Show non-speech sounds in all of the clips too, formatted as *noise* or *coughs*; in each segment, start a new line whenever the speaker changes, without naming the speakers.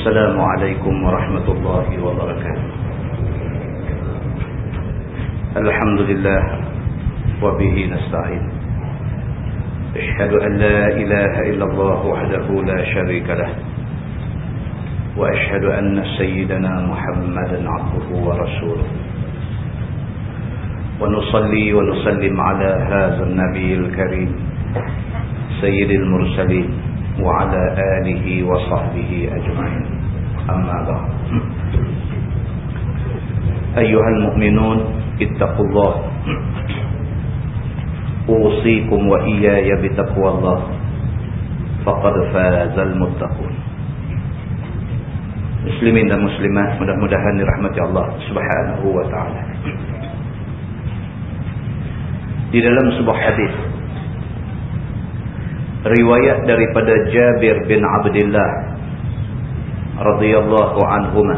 السلام عليكم ورحمة الله وبركاته. الحمد لله وبه نستعين. أشهد أن لا إله إلا الله وحده لا شريك له. وأشهد أن سيدنا محمدا عبده ورسوله. ونصلي ونسلم على هذا النبي الكريم سيد المرسلين. وعلى آله وصحبه أجمعين. أما بعد. أيها المؤمنون اتقوا الله. أوصيكم وإياي بتقوى الله. فقد فاز المتقون. مسلمين المسلمات مدهن رحمة الله سبحانه وتعالى في دلم سبح حديث riwayat daripada Jabir bin Abdullah radhiyallahu anhuma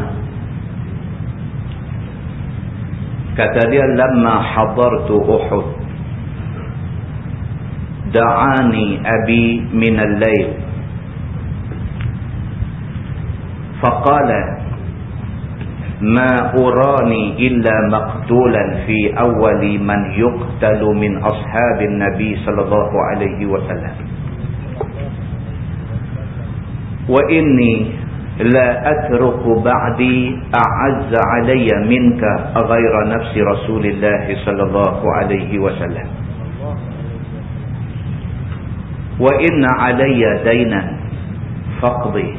kata dia lamma hadartu Uhud da'ani abi min al-lail faqala ما أراني إلا مقتولا في أول من يقتل من أصحاب النبي صلى الله عليه وسلم وإني لا أترك بعدي أعز علي منك غير نفس رسول الله صلى الله عليه وسلم. وإن علي دينا فاقضي.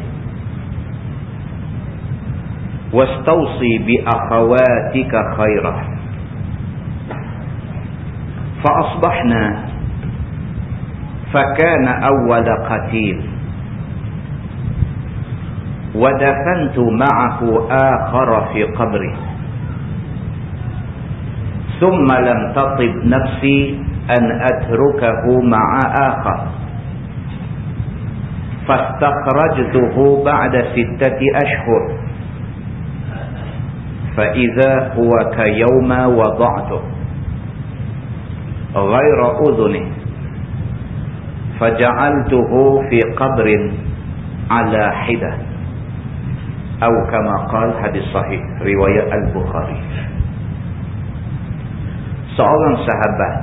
واستوصي بأخواتك خيرا. فأصبحنا فكان أول قتيل. ودفنت معه آخر في قبره ثم لم تطب نفسي أن أتركه مع آخر. فاستخرجته بعد ستة أشهر. فإذا هو كيوم وضعته. غير أذنه. فجعلته في قبر على حدة. Atau kama qal hadis sahih riwayat al-Bukhari. Seorang sahabat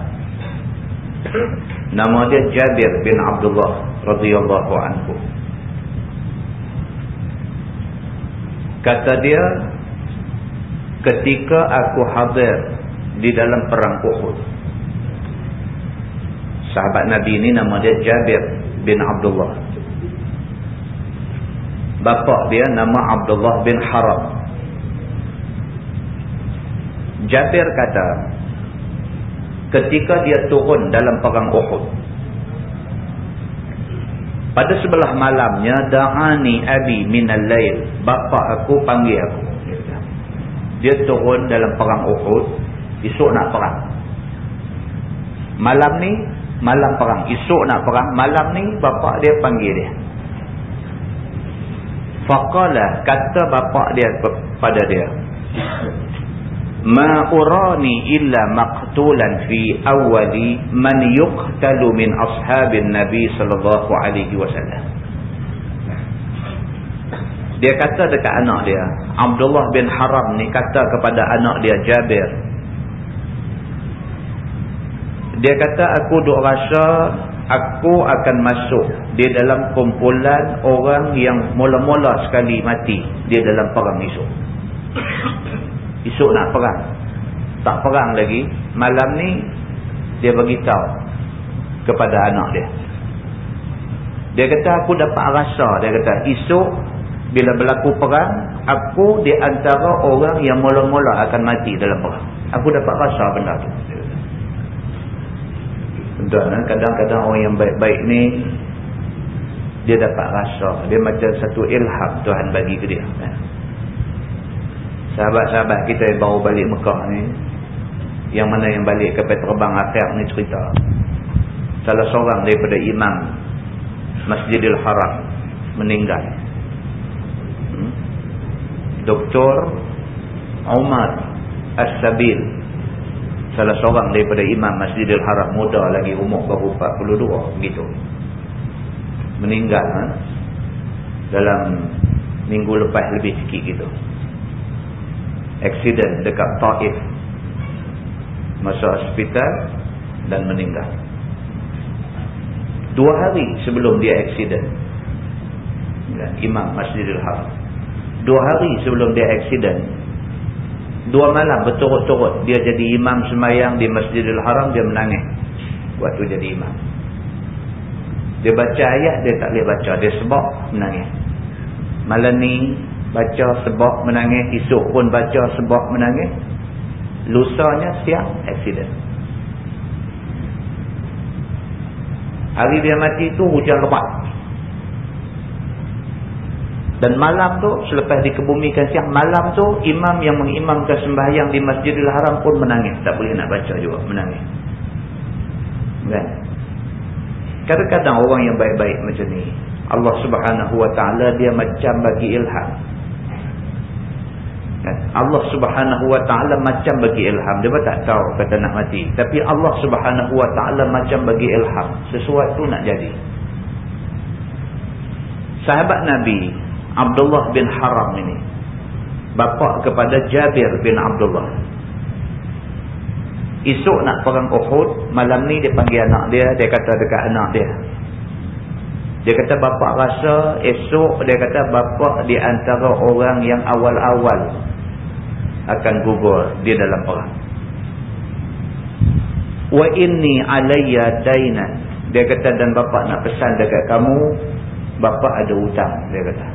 nama dia Jabir bin Abdullah radhiyallahu anhu. Kata dia ketika aku hadir di dalam perang Uhud sahabat Nabi ini nama dia Jabir bin Abdullah Bapa dia nama Abdullah bin Haram. Jabir kata, ketika dia turun dalam perang Uhud, pada sebelah malamnya, Da'ani Abi minal lail. Bapa aku panggil aku. Dia turun dalam perang Uhud, esok nak perang. Malam ni, malam perang. Esok nak perang, malam ni, bapa dia panggil dia. Faqala kata bapa dia pada dia. Ma urani illa maqtulan fi awwali man yuqtalu min ashabin nabi sallallahu alaihi wasallam. Dia kata dekat anak dia, Abdullah bin Haram ni kata kepada anak dia Jabir. Dia kata aku duk rasa aku akan masuk di dalam kumpulan orang yang mula-mula sekali mati di dalam perang esok. Esok nak perang. Tak perang lagi. Malam ni dia beritahu kepada anak dia. Dia kata aku dapat rasa. Dia kata esok bila berlaku perang aku di antara orang yang mula-mula akan mati dalam perang. Aku dapat rasa benda tu. Tuan, eh, kadang-kadang orang yang baik-baik ni dia dapat rasa dia macam satu ilham Tuhan bagi ke dia eh. sahabat-sahabat kita yang baru balik Mekah ni yang mana yang balik ke terbang akhir ni cerita salah seorang daripada imam Masjidil Haram meninggal hmm? Dr. Umar As-Sabil salah seorang daripada imam Masjidil Haram muda lagi umur baru 42 begitu. Meninggal ha? dalam minggu lepas lebih sikit gitu. Accident dekat Taif. Masuk hospital dan meninggal. Dua hari sebelum dia accident. Imam Masjidil Haram. Dua hari sebelum dia accident dua malam berturut-turut dia jadi imam semayang di Masjidil Haram dia menangis. Waktu jadi imam. Dia baca ayat dia tak boleh baca. Dia sebab menangis. Malam ni baca sebab menangis. Esok pun baca sebab menangis. Lusanya siang accident. Hari dia mati tu hujan lebat dan malam tu selepas dikebumikan siang malam tu imam yang mengimamkan sembahyang di masjidil haram pun menangis tak boleh nak baca juga menangis kan kadang-kadang orang yang baik-baik macam ni Allah subhanahu wa ta'ala dia macam bagi ilham Kan? Allah subhanahu wa ta'ala macam bagi ilham. Dia tak tahu kata nak mati. Tapi Allah subhanahu wa ta'ala macam bagi ilham. Sesuatu nak jadi. Sahabat Nabi, Abdullah bin Haram ini. Bapa kepada Jabir bin Abdullah. Esok nak perang Uhud. Malam ni dia panggil anak dia. Dia kata dekat anak dia. Dia kata bapa rasa esok. Dia kata bapa di antara orang yang awal-awal akan gugur di dalam perang. Wa inni alayya dainan. Dia kata dan bapa nak pesan dekat kamu, bapa ada hutang, dia kata.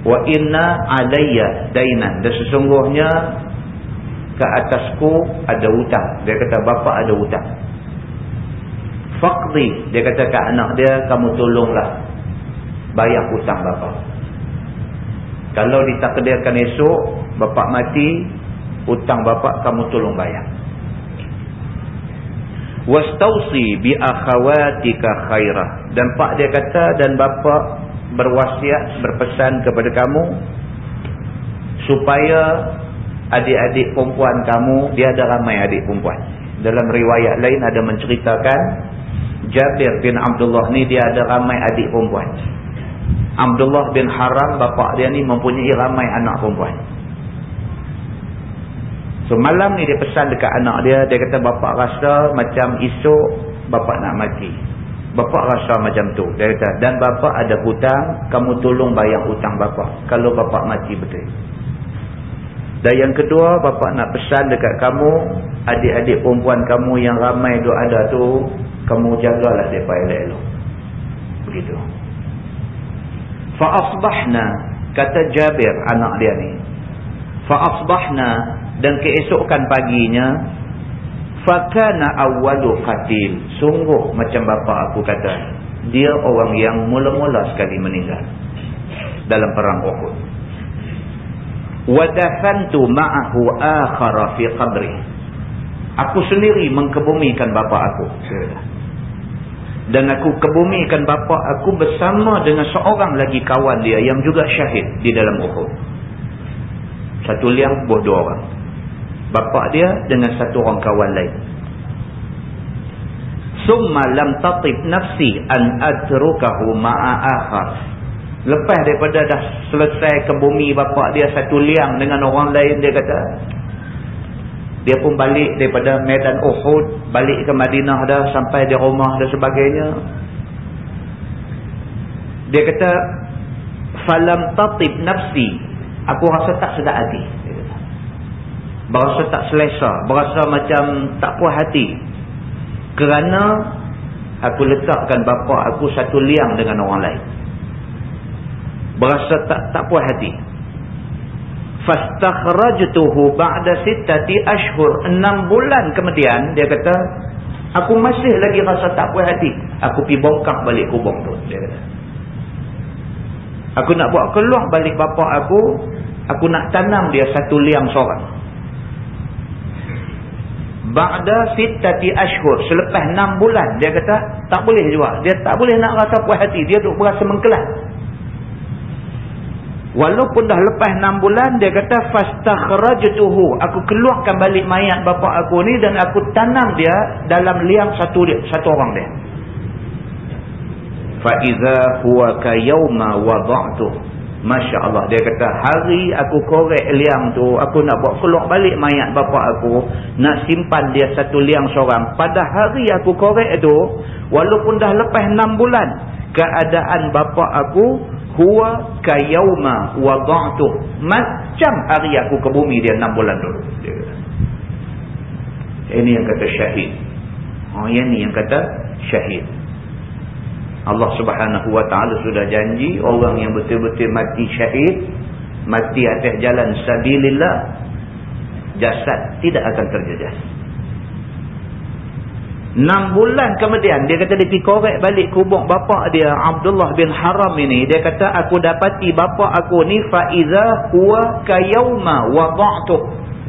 Wa inna alayya dainan. Dan sesungguhnya ke atasku ada hutang. Dia kata bapa ada hutang. Faqdi, dia kata ke anak dia, kamu tolonglah bayar hutang bapa. Kalau ditakdirkan esok, bapak mati, hutang bapak kamu tolong bayar. Wastausi bi akhawatika khairah. Dan pak dia kata dan bapak berwasiat berpesan kepada kamu supaya adik-adik perempuan kamu, dia ada ramai adik perempuan. Dalam riwayat lain ada menceritakan Jabir bin Abdullah ni dia ada ramai adik perempuan. Abdullah bin Haram bapa dia ni mempunyai ramai anak perempuan. So malam ni dia pesan dekat anak dia, dia kata bapa rasa macam esok bapa nak mati. Bapa rasa macam tu. Dia kata dan bapa ada hutang, kamu tolong bayar hutang bapa kalau bapa mati betul. Dan yang kedua, bapa nak pesan dekat kamu, adik-adik perempuan kamu yang ramai duk ada tu, kamu jagalah depa elok-elok. Begitu fa asbahna kata Jabir anak dia ni fa asbahna dan keesokan paginya fa kana awwalu qatil sungguh macam bapa aku kata dia orang yang mula-mula sekali meninggal dalam perang Uhud wa dafantu ma'ahu akhara fi qabri aku sendiri mengkebumikan bapa aku dan aku kebumikan bapa aku bersama dengan seorang lagi kawan dia yang juga syahid di dalam Uhud. Satu liang buah dua orang. Bapa dia dengan satu orang kawan lain. Summa lam tatib nafsi an adrukahu ma'a akhar. Lepas daripada dah selesai kebumi bapa dia satu liang dengan orang lain dia kata dia pun balik daripada medan Uhud balik ke Madinah dah sampai di rumah dan sebagainya dia kata falam tatib nafsi aku rasa tak sedap hati berasa tak selesa berasa macam tak puas hati. Kerana aku letakkan bapa aku satu liang dengan orang lain. Berasa tak tak puas hati. Fastakhrajtuhu ba'da sittati ashhur enam bulan kemudian dia kata aku masih lagi rasa tak puas hati. Aku pi bongkar balik kubur tu dia kata. Aku nak buat keluar balik bapa aku aku nak tanam dia satu liang seorang ba'da sittati ashhur. Selepas enam bulan dia kata tak boleh juga. Dia tak boleh nak rasa puas hati. Dia duk berasa mengkelas. Walaupun dah lepas 6 bulan dia kata fastakhrajtuhu aku keluarkan balik mayat bapa aku ni dan aku tanam dia dalam liang satu dia, satu orang dia. fa iza huwa ka yauma wada'tu Masya Allah dia kata hari aku korek liang tu aku nak buat keluar balik mayat bapa aku nak simpan dia satu liang seorang. Pada hari aku korek tu walaupun dah lepas enam bulan keadaan bapa aku huwa kayauma wada'tu. Macam hari aku ke bumi dia enam bulan dulu. Ini yang kata syahid. Oh yang ni yang kata syahid Allah subhanahu wa ta'ala sudah janji orang yang betul-betul mati syahid mati atas jalan sabilillah jasad tidak akan terjejas. 6 bulan kemudian dia kata dia korek balik kubur bapa dia Abdullah bin Haram ini. Dia kata aku dapati bapa aku ni faiza huwa kayauma wada'tu.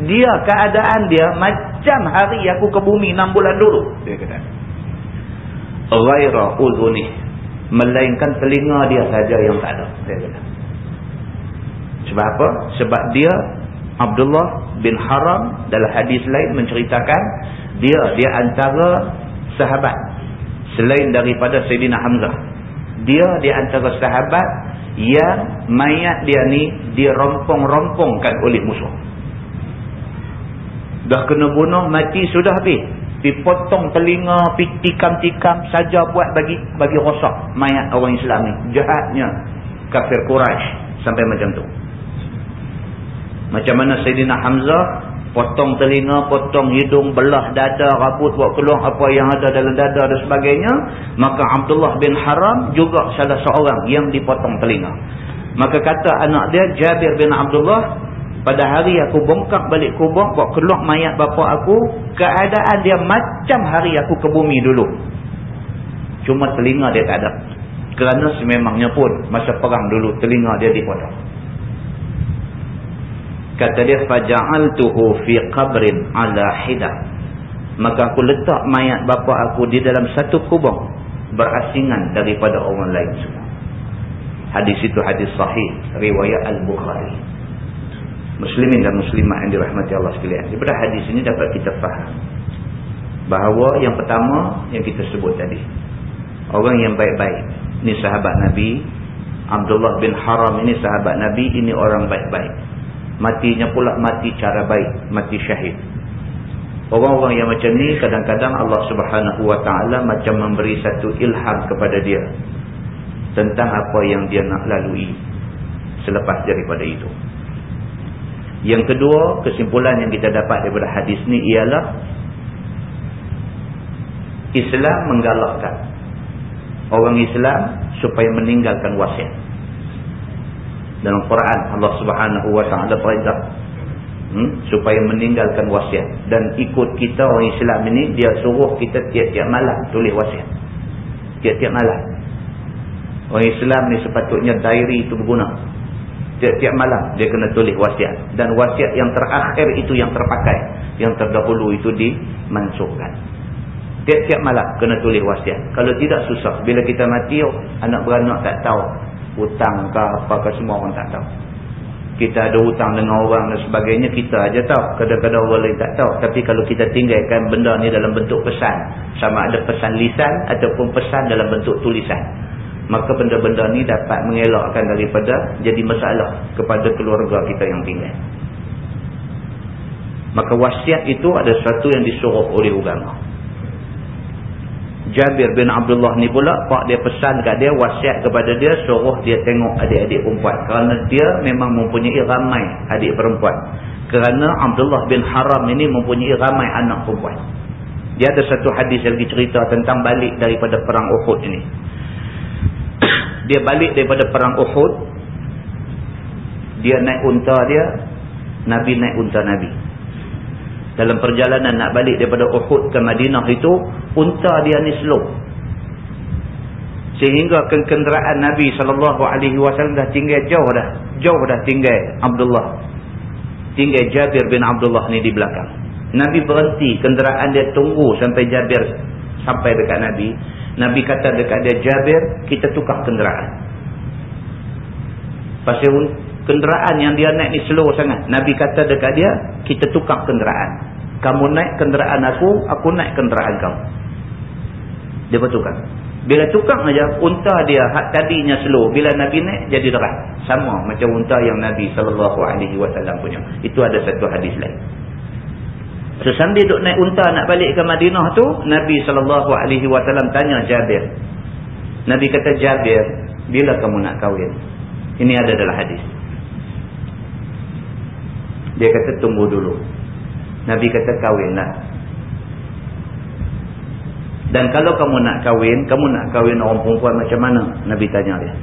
Dia keadaan dia macam hari aku ke bumi 6 bulan dulu dia kata ghaira udhunih. Melainkan telinga dia saja yang tak ada. Dia kata. Sebab apa? Sebab dia Abdullah bin Haram dalam hadis lain menceritakan dia dia antara sahabat selain daripada Sayyidina Hamzah. Dia di antara sahabat yang mayat dia ni dirompong-rompongkan oleh musuh. Dah kena bunuh mati sudah habis dipotong telinga, tikam-tikam saja buat bagi bagi rosak mayat orang Islam ni. Jahatnya kafir Quraisy sampai macam tu. Macam mana Sayyidina Hamzah potong telinga, potong hidung, belah dada, rambut buat keluar apa yang ada dalam dada dan sebagainya, maka Abdullah bin Haram juga salah seorang yang dipotong telinga. Maka kata anak dia Jabir bin Abdullah pada hari aku bongkak balik kubur buat keluar mayat bapa aku keadaan dia macam hari aku ke bumi dulu. Cuma telinga dia tak ada. Kerana sememangnya pun masa perang dulu telinga dia dipotong kata dia faja'altuhu fi qabrin ala hida maka aku letak mayat bapa aku di dalam satu kubur berasingan daripada orang lain semua. Hadis itu hadis sahih riwayat al-bukhari muslimin dan muslimat yang dirahmati Allah sekalian. Daripada hadis ini dapat kita faham bahawa yang pertama yang kita sebut tadi orang yang baik-baik ini sahabat Nabi Abdullah bin Haram ini sahabat Nabi ini orang baik-baik. Matinya pula mati cara baik mati syahid. Orang-orang yang macam ni kadang-kadang Allah subhanahu wa ta'ala macam memberi satu ilham kepada dia tentang apa yang dia nak lalui selepas daripada itu yang kedua, kesimpulan yang kita dapat daripada hadis ni ialah Islam menggalakkan orang Islam supaya meninggalkan wasiat. Dalam Quran Allah Subhanahu wa taala perintah hmm, supaya meninggalkan wasiat dan ikut kita orang Islam ini dia suruh kita tiap-tiap malam tulis wasiat. Tiap-tiap malam. Orang Islam ni sepatutnya diary itu berguna tiap-tiap malam dia kena tulis wasiat. Dan wasiat yang terakhir itu yang terpakai yang terdahulu itu dimansuhkan. Tiap-tiap malam kena tulis wasiat. Kalau tidak susah bila kita mati anak beranak tak tahu hutang ke apa ke semua orang tak tahu. Kita ada hutang dengan orang dan sebagainya kita aja tahu. Kadang-kadang orang lain tak tahu. Tapi kalau kita tinggalkan benda ni dalam bentuk pesan sama ada pesan lisan ataupun pesan dalam bentuk tulisan maka benda-benda ni dapat mengelakkan daripada jadi masalah kepada keluarga kita yang tinggal. Maka wasiat itu ada sesuatu yang disuruh oleh agama. Jabir bin Abdullah ni pula, pak dia pesan kat dia, wasiat kepada dia, suruh dia tengok adik-adik perempuan. Kerana dia memang mempunyai ramai adik perempuan. Kerana Abdullah bin Haram ini mempunyai ramai anak perempuan. Dia ada satu hadis yang dicerita tentang balik daripada perang Uhud ini dia balik daripada perang Uhud dia naik unta dia Nabi naik unta Nabi. Dalam perjalanan nak balik daripada Uhud ke Madinah itu unta dia ni slow. Sehingga kenderaan Nabi SAW dah tinggal jauh dah jauh dah tinggal Abdullah. Tinggal Jabir bin Abdullah ni di belakang. Nabi berhenti kenderaan dia tunggu sampai Jabir sampai dekat Nabi Nabi kata dekat dia Jabir kita tukar kenderaan pasal kenderaan yang dia naik ni slow sangat Nabi kata dekat dia kita tukar kenderaan kamu naik kenderaan aku aku naik kenderaan kamu dia bertukar Bila tukang aja unta dia hak tadinya slow. Bila Nabi naik jadi deras. Sama macam unta yang Nabi SAW punya. Itu ada satu hadis lain. So sambil duk naik unta nak balik ke Madinah tu. Nabi SAW tanya Jabir. Nabi kata Jabir. Bila kamu nak kahwin? Ini ada dalam hadis. Dia kata tunggu dulu. Nabi kata kahwinlah. Dan kalau kamu nak kahwin, kamu nak kahwin orang perempuan macam mana? Nabi tanya dia.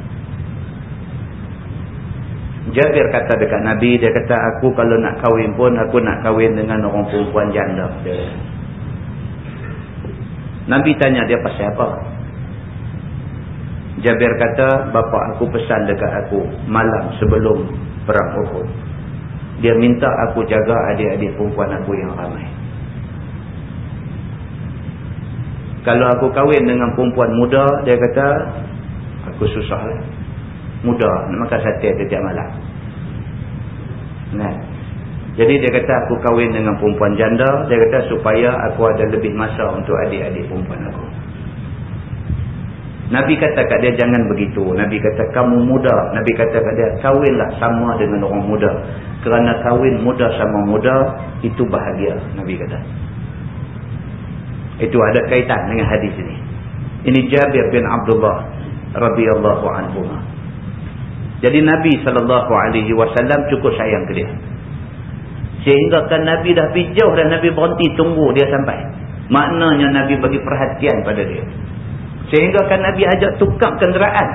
Jabir kata dekat Nabi, dia kata aku kalau nak kahwin pun, aku nak kahwin dengan orang perempuan janda. Nabi tanya dia pasal apa? Jabir kata, bapa aku pesan dekat aku malam sebelum perang Uhud. Dia minta aku jaga adik-adik perempuan aku yang ramai. Kalau aku kahwin dengan perempuan muda, dia kata, aku susah lah. Muda, nak makan sate setiap malam. Nah. Jadi dia kata aku kahwin dengan perempuan janda, dia kata supaya aku ada lebih masa untuk adik-adik perempuan aku. Nabi kata kat dia jangan begitu. Nabi kata kamu muda. Nabi kata kat dia kahwinlah sama dengan orang muda. Kerana kahwin muda sama muda, itu bahagia. Nabi kata. Itu ada kaitan dengan hadis ini. Ini Jabir bin Abdullah radhiyallahu anhu. Jadi Nabi wasallam cukup sayang ke dia. Sehingga kan Nabi dah pergi jauh dan Nabi berhenti tunggu dia sampai. Maknanya Nabi bagi perhatian pada dia. Sehingga kan Nabi ajak tukar kenderaan.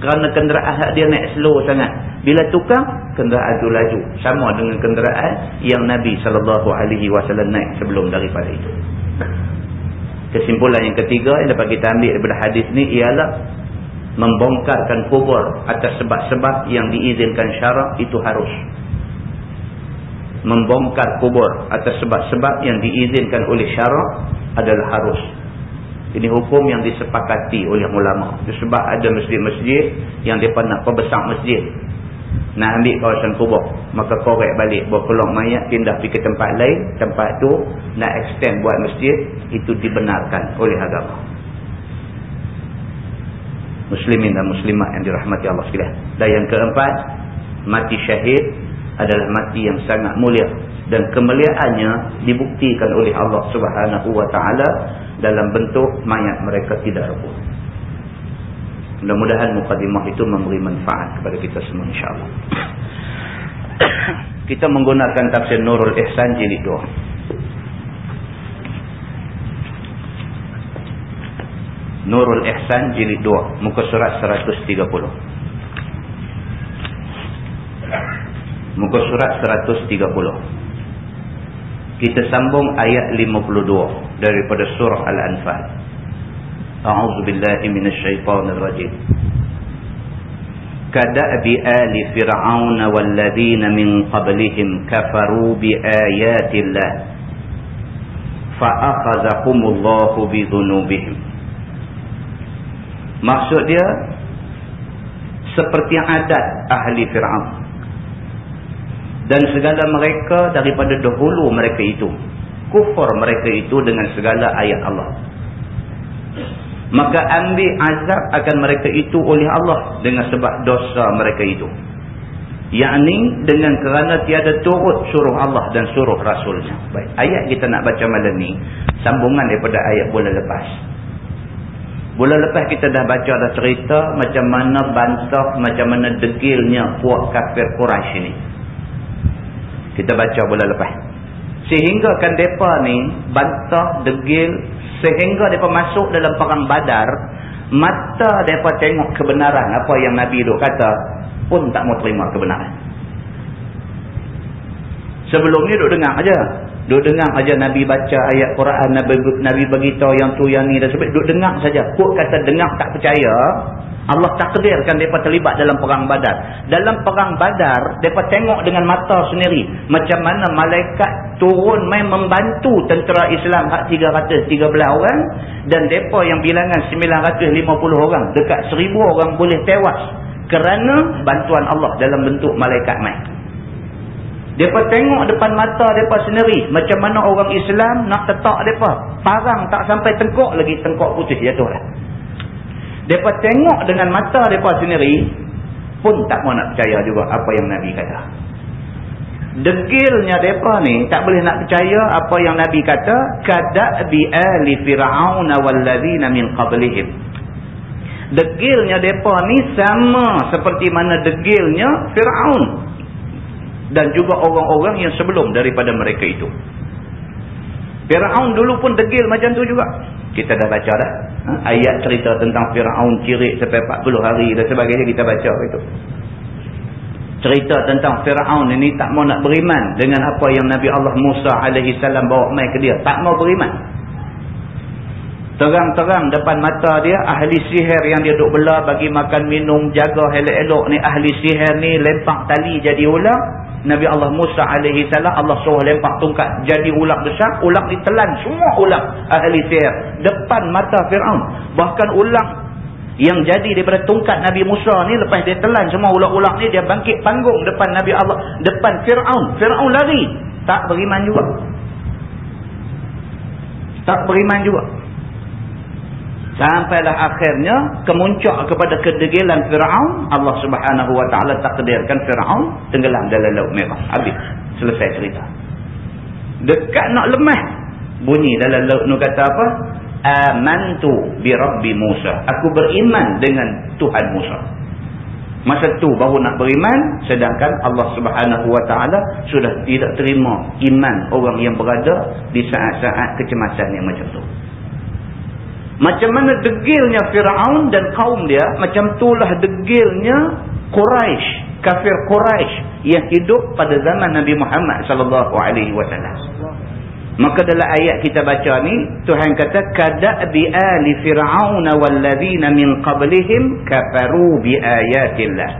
Kerana kenderaan dia naik slow sangat. Bila tukar, kenderaan itu laju. Sama dengan kenderaan yang Nabi SAW naik sebelum daripada itu. Kesimpulan yang ketiga yang dapat kita ambil daripada hadis ni ialah membongkarkan kubur atas sebab-sebab yang diizinkan syarak itu harus. Membongkar kubur atas sebab-sebab yang diizinkan oleh syarak adalah harus. Ini hukum yang disepakati oleh ulama. Sebab ada masjid-masjid yang mereka nak perbesar masjid nak ambil kawasan kubur maka korek balik keluar mayat pindah pergi ke tempat lain tempat tu nak extend buat masjid itu dibenarkan oleh agama muslimin dan muslimat yang dirahmati Allah sekalian dan yang keempat mati syahid adalah mati yang sangat mulia dan kemuliaannya dibuktikan oleh Allah subhanahu wa ta'ala dalam bentuk mayat mereka tidak rebuh Mudah-mudahan mukadimah itu memberi manfaat kepada kita semua insyaAllah. kita menggunakan tafsir Nurul Ihsan jilid 2. Nurul Ihsan jilid 2. Muka surat 130. Muka surat 130. Kita sambung ayat 52 daripada surah Al-Anfal. أعوذ بالله من الشيطان الرجيم كدأب آل فرعون والذين من قبلهم كفروا بآيات الله فأخذهم الله بذنوبهم maksud dia seperti adat ahli Fir'aun. Dan segala mereka daripada dahulu mereka itu. Kufur mereka itu dengan segala ayat Allah. Maka ambil azab akan mereka itu oleh Allah dengan sebab dosa mereka itu. Yakni dengan kerana tiada turut suruh Allah dan suruh Rasulnya. Baik ayat kita nak baca malam ni sambungan daripada ayat bulan lepas bulan lepas kita dah baca dah cerita macam mana bantah macam mana degilnya puak kafir Quraisy ini kita baca bulan lepas sehingga kan mereka ni bantah degil Sehingga mereka masuk dalam perang badar, mata mereka tengok kebenaran apa yang Nabi itu kata, pun tak mau terima kebenaran. Sebelum ni duk dengar aja. Duk dengar aja Nabi baca ayat Quran, Nabi, Nabi beritahu yang tu yang ni dan sebagainya. Duk dengar saja. Kok kata dengar tak percaya, Allah takdirkan mereka terlibat dalam perang badar. Dalam perang badar, mereka tengok dengan mata sendiri. Macam mana malaikat turun main membantu tentera Islam hak 313 orang. Dan mereka yang bilangan 950 orang, dekat 1000 orang boleh tewas. Kerana bantuan Allah dalam bentuk malaikat main. Mereka tengok depan mata mereka sendiri. Macam mana orang Islam nak tetak mereka. Parang tak sampai tengkok lagi, tengkok putih jatuh lah. Mereka tengok dengan mata mereka sendiri pun tak mau nak percaya juga apa yang Nabi kata. Degilnya mereka ni tak boleh nak percaya apa yang Nabi kata. Kada'bi ali fir'auna wallazina min qablihim. Degilnya mereka ni sama seperti mana degilnya Fir'aun. Dan juga orang-orang yang sebelum daripada mereka itu. Fir'aun dulu pun degil macam tu juga. Kita dah baca dah. Ha? Ayat cerita tentang Fir'aun cirik sampai 40 hari dan sebagainya kita baca itu. Cerita tentang Fir'aun ini tak mau nak beriman dengan apa yang Nabi Allah Musa salam bawa mai ke dia. Tak mau beriman. Terang-terang depan mata dia ahli sihir yang dia duk bela bagi makan minum jaga elok-elok ni ahli sihir ni lempak tali jadi ulang Nabi Allah Musa alaihi salam Allah suruh lempak tungkat jadi ulang besar ulang ditelan semua ulang ahli sihir depan mata Firaun. Bahkan ulang yang jadi daripada tungkat Nabi Musa ni lepas dia telan semua ulang-ulang ni dia bangkit panggung depan Nabi Allah depan Firaun. Firaun lari. Tak beriman juga. Tak beriman juga Sampailah akhirnya kemuncak kepada kedegilan Fir'aun. Allah subhanahu wa ta'ala takdirkan Fir'aun tenggelam dalam laut merah. Habis. Selesai cerita. Dekat nak lemah. Bunyi dalam laut nu kata apa? Amantu bi Rabbi Musa. Aku beriman dengan Tuhan Musa. Masa tu baru nak beriman. Sedangkan Allah subhanahu wa ta'ala sudah tidak terima iman orang yang berada di saat-saat kecemasan yang macam tu. Macam mana degilnya Fir'aun dan kaum dia, macam itulah degilnya Quraisy, kafir Quraisy yang hidup pada zaman Nabi Muhammad sallallahu alaihi wasallam. Maka dalam ayat kita baca ni, Tuhan kata kada'bi ali fir'aun walladzina min qablihim kafaru bi ayatillah.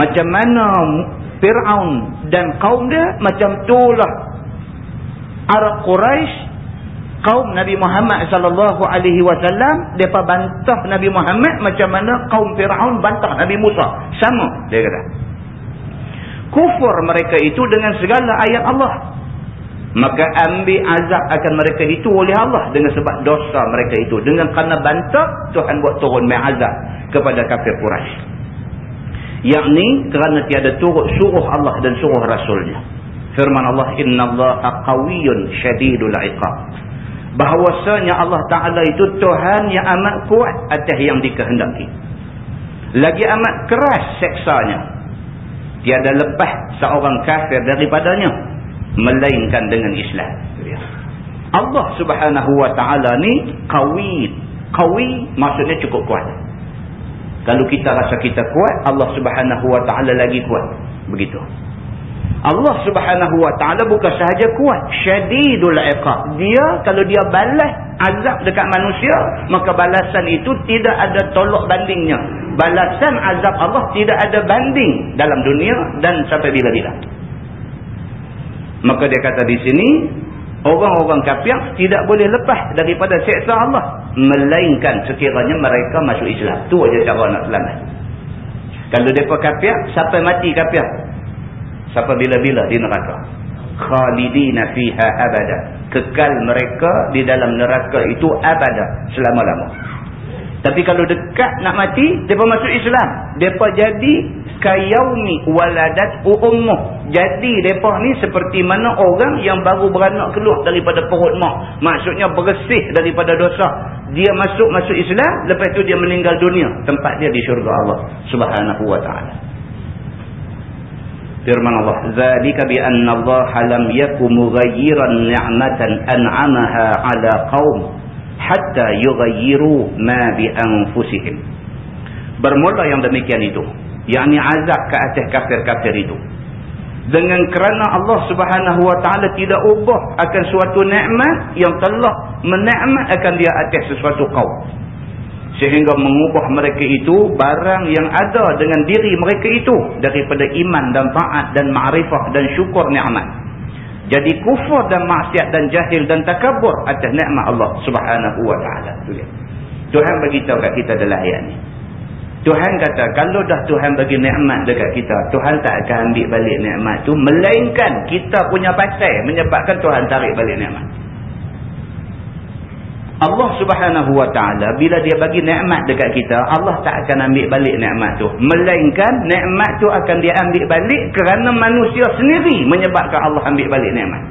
Macam mana Fir'aun dan kaum dia macam itulah Arab Quraisy kaum Nabi Muhammad sallallahu alaihi wasallam depa bantah Nabi Muhammad macam mana kaum Firaun bantah Nabi Musa. Sama dia kata. Kufur mereka itu dengan segala ayat Allah. Maka ambil azab akan mereka itu oleh Allah dengan sebab dosa mereka itu. Dengan kerana bantah Tuhan buat turun azab kepada kafir Quraisy. Yakni kerana tiada turut suruh Allah dan suruh rasulnya. Firman Allah innallaha qawiyyun syadidul iqab bahawasanya Allah Ta'ala itu Tuhan yang amat kuat atas yang dikehendaki. Lagi amat keras seksanya. Tiada lepas seorang kafir daripadanya. Melainkan dengan Islam. Allah Subhanahu Wa Ta'ala ni kawi. Kawi maksudnya cukup kuat. Kalau kita rasa kita kuat, Allah Subhanahu Wa Ta'ala lagi kuat. Begitu. Allah subhanahu wa ta'ala bukan sahaja kuat. Syadidul iqab. Dia kalau dia balas azab dekat manusia. Maka balasan itu tidak ada tolok bandingnya. Balasan azab Allah tidak ada banding dalam dunia dan sampai bila-bila. Maka dia kata di sini. Orang-orang kafir tidak boleh lepas daripada seksa Allah. Melainkan sekiranya mereka masuk Islam. Itu saja cara nak selamat. Kalau mereka kafir, sampai mati kafir sampai bila-bila di neraka? Khalidina fiha abada. Kekal mereka di dalam neraka itu abada selama-lama. Tapi kalau dekat nak mati depa masuk Islam. Depa jadi kayaumi waladat ummuh jadi depa ni seperti mana orang yang baru beranak keluar daripada perut mak. Maksudnya bersih daripada dosa. Dia masuk masuk Islam lepas tu dia meninggal dunia. Tempat dia di syurga Allah subhanahu wa taala firman Allah zalika bi anna Allah lam yakum mughayyiran ni'matan an'amaha 'ala qaum hatta yughayyiru ma bi anfusihim. Bermula yang demikian itu yakni azab ke atas kafir-kafir itu. Dengan kerana Allah Subhanahu wa taala tidak ubah akan suatu nikmat yang telah menikmatkan dia atas sesuatu kaum sehingga mengubah mereka itu barang yang ada dengan diri mereka itu daripada iman dan taat dan ma'rifah dan syukur nikmat. Jadi kufur dan maksiat dan jahil dan takabur atas nikmat Allah subhanahu wa ta'ala. Tuhan beritahu kat kita dalam ayat ni. Tuhan kata kalau dah Tuhan bagi nikmat dekat kita Tuhan tak akan ambil balik nikmat tu. Melainkan kita punya pasal menyebabkan Tuhan tarik balik nikmat Allah subhanahu wa ta'ala bila dia bagi nikmat dekat kita Allah tak akan ambil balik nikmat tu. Melainkan nikmat tu akan dia ambil balik kerana manusia sendiri menyebabkan Allah ambil balik nikmat.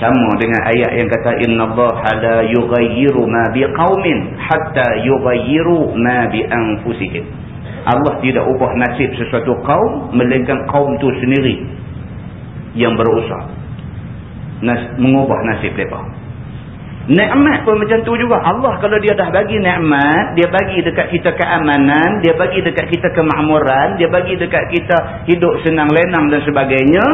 Sama dengan ayat yang kata inna Allah la yughayyiru ma biqaumin hatta yughayyiru ma bi anfusihim Allah tidak ubah nasib sesuatu kaum melainkan kaum tu sendiri yang berusaha nas mengubah nasib mereka Nikmat pun macam tu juga. Allah kalau dia dah bagi nikmat, dia bagi dekat kita keamanan, dia bagi dekat kita kemakmuran, dia bagi dekat kita hidup senang lenang dan sebagainya,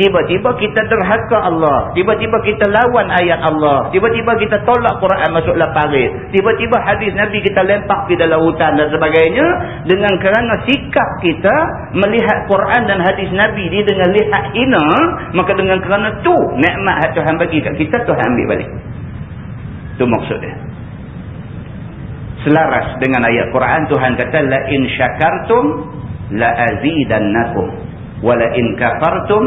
tiba-tiba kita derhaka Allah. Tiba-tiba kita lawan ayat Allah. Tiba-tiba kita tolak Quran masuklah parit. Tiba-tiba hadis Nabi kita lempak di dalam hutan dan sebagainya dengan kerana sikap kita melihat Quran dan hadis Nabi ni dengan lihat hina, maka dengan kerana tu nikmat Tuhan bagi kat kita Tuhan ambil balik. Itu maksudnya. Selaras dengan ayat Quran Tuhan kata la in syakartum la azidannakum wa la in kafartum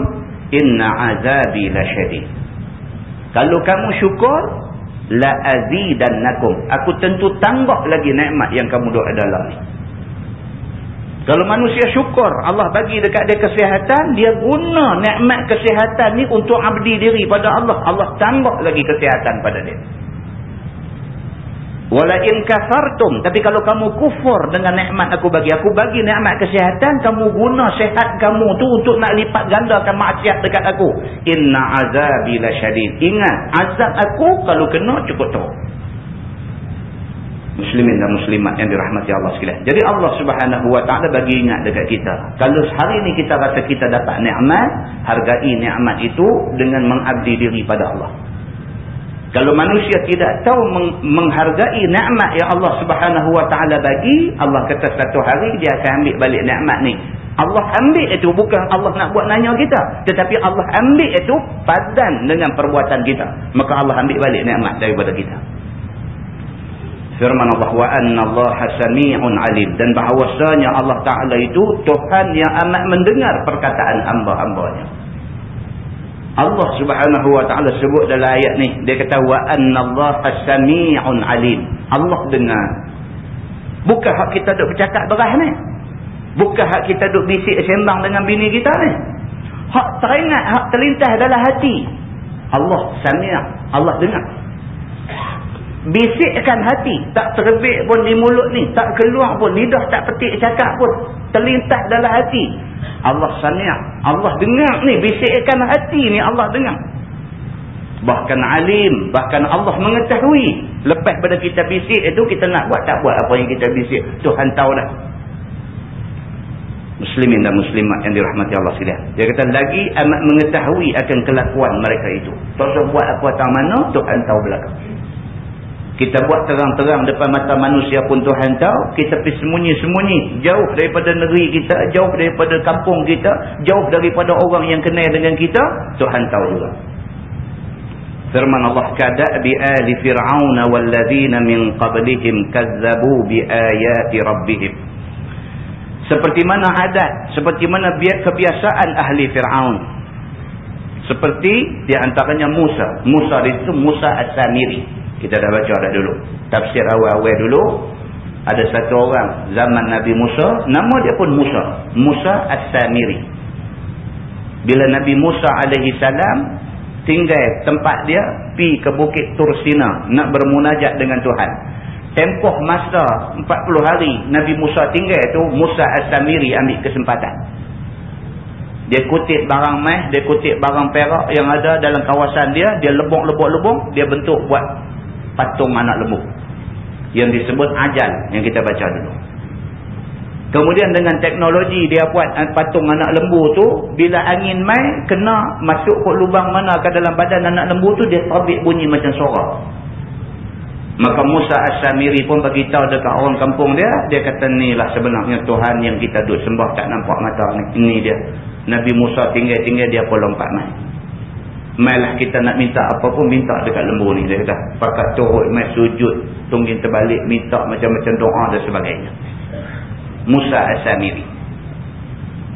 inna azabi lasyadid. Kalau kamu syukur la azidannakum aku tentu tambah lagi nikmat yang kamu dok dalam ni. Kalau manusia syukur Allah bagi dekat dia kesihatan, dia guna nikmat kesihatan ni untuk abdi diri pada Allah. Allah tambah lagi kesihatan pada dia. Walain kafartum. Tapi kalau kamu kufur dengan nikmat aku bagi. Aku bagi nikmat kesihatan. Kamu guna sehat kamu tu untuk nak lipat gandakan maksiat dekat aku. Inna azabi la syadid. Ingat. Azab aku kalau kena cukup tahu. Muslimin dan muslimat yang dirahmati Allah sekalian. Jadi Allah subhanahu wa ta'ala bagi ingat dekat kita. Kalau hari ini kita rasa kita dapat nikmat. Hargai nikmat itu dengan mengabdi diri pada Allah. Kalau manusia tidak tahu menghargai nikmat yang Allah Subhanahu Wa Taala bagi, Allah kata satu hari dia akan ambil balik nikmat ni. Allah ambil itu bukan Allah nak buat nanya kita, tetapi Allah ambil itu padan dengan perbuatan kita. Maka Allah ambil balik nikmat daripada kita. Firman Allah wa anna Allah sami'un alim dan bahawasanya Allah Taala itu Tuhan yang amat mendengar perkataan hamba-hambanya. Allah subhanahu wa ta'ala sebut dalam ayat ni. Dia kata, wa anna Allah as-sami'un alim. Allah dengar. Bukan hak kita duk bercakap berah ni. Bukan hak kita duk bisik sembang dengan bini kita ni. Hak teringat, hak terlintas dalam hati. Allah sami' Allah dengar. Bisikkan hati. Tak terbit pun di mulut ni. Tak keluar pun. Lidah tak petik cakap pun. Terlintas dalam hati. Allah saniak. Allah dengar ni. Bisikkan hati ni Allah dengar. Bahkan alim. Bahkan Allah mengetahui. Lepas pada kita bisik itu kita nak buat tak buat apa yang kita bisik. Tuhan tahu dah. Muslimin dan muslimat yang dirahmati Allah sekalian. Dia kata lagi amat mengetahui akan kelakuan mereka itu. Tak buat apa tak mana Tuhan tahu belakang. Kita buat terang-terang depan mata manusia pun Tuhan tahu. Kita pergi sembunyi-sembunyi. Jauh daripada negeri kita. Jauh daripada kampung kita. Jauh daripada orang yang kenal dengan kita. Tuhan tahu juga. Firman Allah. Kada'bi ali fir'auna walladzina min qablihim kazzabu bi ayati rabbihim. Seperti mana adat. Seperti mana kebiasaan ahli fir'aun. Seperti di antaranya Musa. Musa itu Musa as-Samiri. Kita dah baca dah dulu. Tafsir awal-awal dulu. Ada satu orang zaman Nabi Musa. Nama dia pun Musa. Musa As-Samiri. Bila Nabi Musa alaihi salam tinggal tempat dia. Pi ke Bukit Tursina. Nak bermunajat dengan Tuhan. Tempoh masa 40 hari Nabi Musa tinggal itu. Musa As-Samiri ambil kesempatan. Dia kutip barang meh, dia kutip barang perak yang ada dalam kawasan dia, dia lebong-lebong-lebong, dia bentuk buat patung anak lembu. Yang disebut ajal yang kita baca dulu. Kemudian dengan teknologi dia buat patung anak lembu tu bila angin mai kena masuk ke lubang mana ke dalam badan anak lembu tu dia terbit bunyi macam suara. Maka Musa As-Samiri pun beritahu dekat orang kampung dia dia kata ni lah sebenarnya Tuhan yang kita duduk sembah tak nampak mata ni dia. Nabi Musa tinggal-tinggal dia pun lompat mai Malah kita nak minta apa pun minta dekat lembu ni dia kata. Pakat turut mai sujud, tunggin terbalik minta macam-macam doa dan sebagainya. Musa As-Samiri.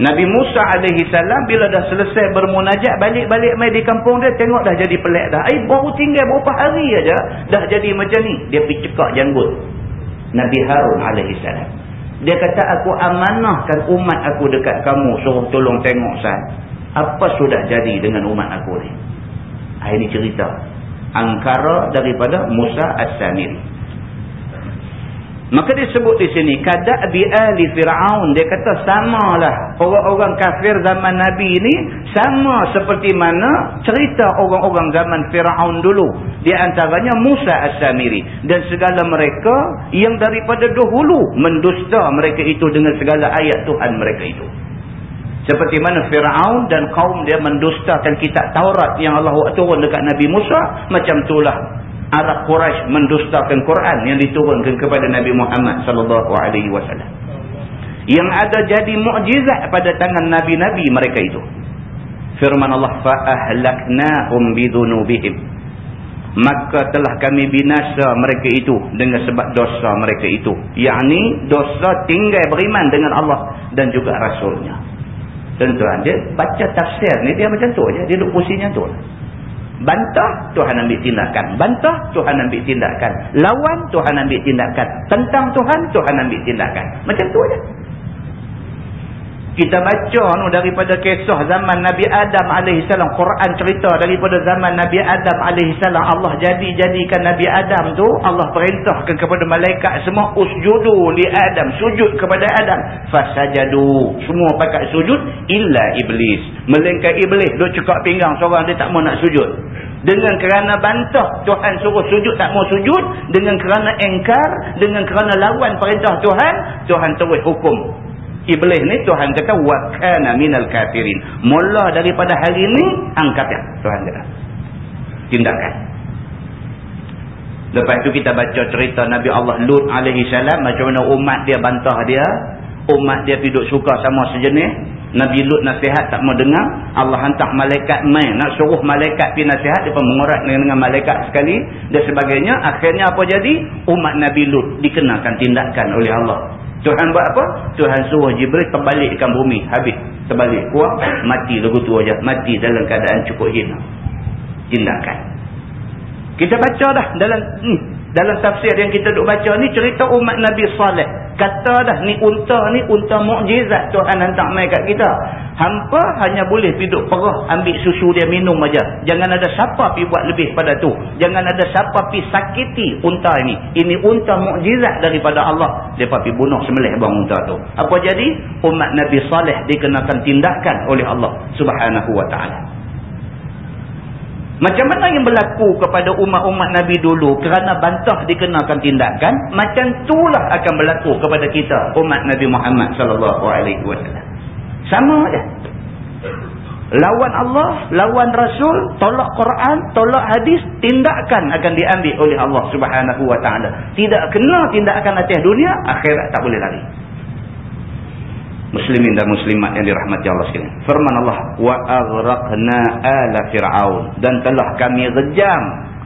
Nabi Musa alaihi salam bila dah selesai bermunajat balik-balik mai di kampung dia tengok dah jadi pelik dah. Ai baru tinggal berapa hari aja dah jadi macam ni. Dia pergi cekak janggut. Nabi Harun alaihi salam. Dia kata aku amanahkan umat aku dekat kamu suruh tolong tengok sat. Apa sudah jadi dengan umat aku ni? Ini cerita. Angkara daripada Musa As-Samiri. Maka dia sebut di sini kada bi ali fir'aun dia kata samalah orang-orang kafir zaman nabi ini sama seperti mana cerita orang-orang zaman Firaun dulu di antaranya Musa As-Samiri dan segala mereka yang daripada dahulu mendusta mereka itu dengan segala ayat Tuhan mereka itu. Seperti mana Firaun dan kaum dia mendustakan kitab Taurat yang Allah turun dekat Nabi Musa macam itulah Arab Quraisy mendustakan Quran yang diturunkan kepada Nabi Muhammad sallallahu alaihi wasallam. Yang ada jadi mukjizat pada tangan nabi-nabi mereka itu. Firman Allah fa ahlaknahum bidhunubihim. Maka telah kami binasa mereka itu dengan sebab dosa mereka itu. yakni dosa tinggal beriman dengan Allah dan juga Rasulnya. Tentu dia baca tafsir ni dia macam tu aja. Dia duduk pusing tu. Bantah, Tuhan ambil tindakan. Bantah, Tuhan ambil tindakan. Lawan, Tuhan ambil tindakan. Tentang Tuhan, Tuhan ambil tindakan. Macam tu aja. Kita baca no, daripada kisah zaman Nabi Adam AS. Quran cerita daripada zaman Nabi Adam AS. Allah jadi-jadikan Nabi Adam tu. Allah perintahkan kepada malaikat semua. Usjudu li Adam. Sujud kepada Adam. Fasajadu. Semua pakai sujud. Illa Iblis. Melengkai Iblis. Dia cekak pinggang seorang dia tak mau nak sujud. Dengan kerana bantah Tuhan suruh sujud tak mau sujud. Dengan kerana engkar. Dengan kerana lawan perintah Tuhan. Tuhan terus hukum Iblis ni Tuhan kata wakana minal kafirin. Mula daripada hari ni angkat ya Tuhan kata. Tindakan. Lepas tu kita baca cerita Nabi Allah Lut alaihi salam macam mana umat dia bantah dia, umat dia piduk suka sama sejenis. Nabi Lut nasihat tak mau dengar. Allah hantar malaikat main. Nak suruh malaikat pergi nasihat. Dia pun mengurat dengan, dengan malaikat sekali. Dan sebagainya. Akhirnya apa jadi? Umat Nabi Lut dikenakan tindakan oleh Allah. Tuhan buat apa? Tuhan suruh Jibril terbalikkan bumi. Habis. Terbalik. Kuat. Mati lagu tu aja. Mati dalam keadaan cukup hina. Tindakan. Kita baca dah dalam hmm, dalam tafsir yang kita duk baca ni cerita umat Nabi Saleh. Kata dah ni unta ni unta mukjizat Tuhan hantar mai kat kita. Hampa hanya boleh piduk perah ambil susu dia minum aja. Jangan ada siapa pi buat lebih pada tu. Jangan ada siapa pi sakiti unta ini. Ini unta mukjizat daripada Allah. Depa pi bunuh sembelih bang unta tu. Apa jadi? Umat Nabi Saleh dikenakan tindakan oleh Allah Subhanahu wa taala. Macam mana yang berlaku kepada umat-umat Nabi dulu kerana bantah dikenakan tindakan, macam itulah akan berlaku kepada kita umat Nabi Muhammad sallallahu alaihi wasallam. Sama aja. Lawan Allah, lawan Rasul, tolak Quran, tolak hadis, tindakan akan diambil oleh Allah Subhanahu wa taala. Tidak kena tindakan atas dunia, akhirat tak boleh lari muslimin dan muslimat yang dirahmati Allah sekalian. Firman Allah, "Wa aghraqna ala fir'aun" dan telah kami rejam,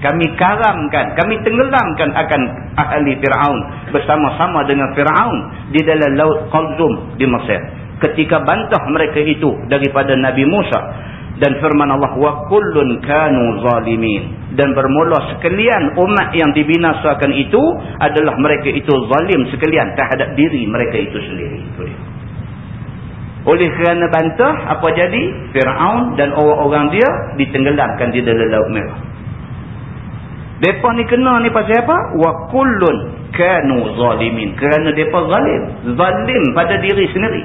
kami karamkan, kami tenggelamkan akan ahli Firaun bersama-sama dengan Firaun di dalam laut Qalzum di Mesir. Ketika bantah mereka itu daripada Nabi Musa dan firman Allah wa kullun kanu zalimin dan bermula sekalian umat yang dibinasakan itu adalah mereka itu zalim sekalian terhadap diri mereka itu sendiri itu dia. Oleh kerana bantah, apa jadi? Fir'aun dan orang-orang dia ditenggelamkan di dalam laut merah. Mereka ni kena ni pasal apa? Wa kullun kanu zalimin. Kerana mereka zalim. Zalim pada diri sendiri.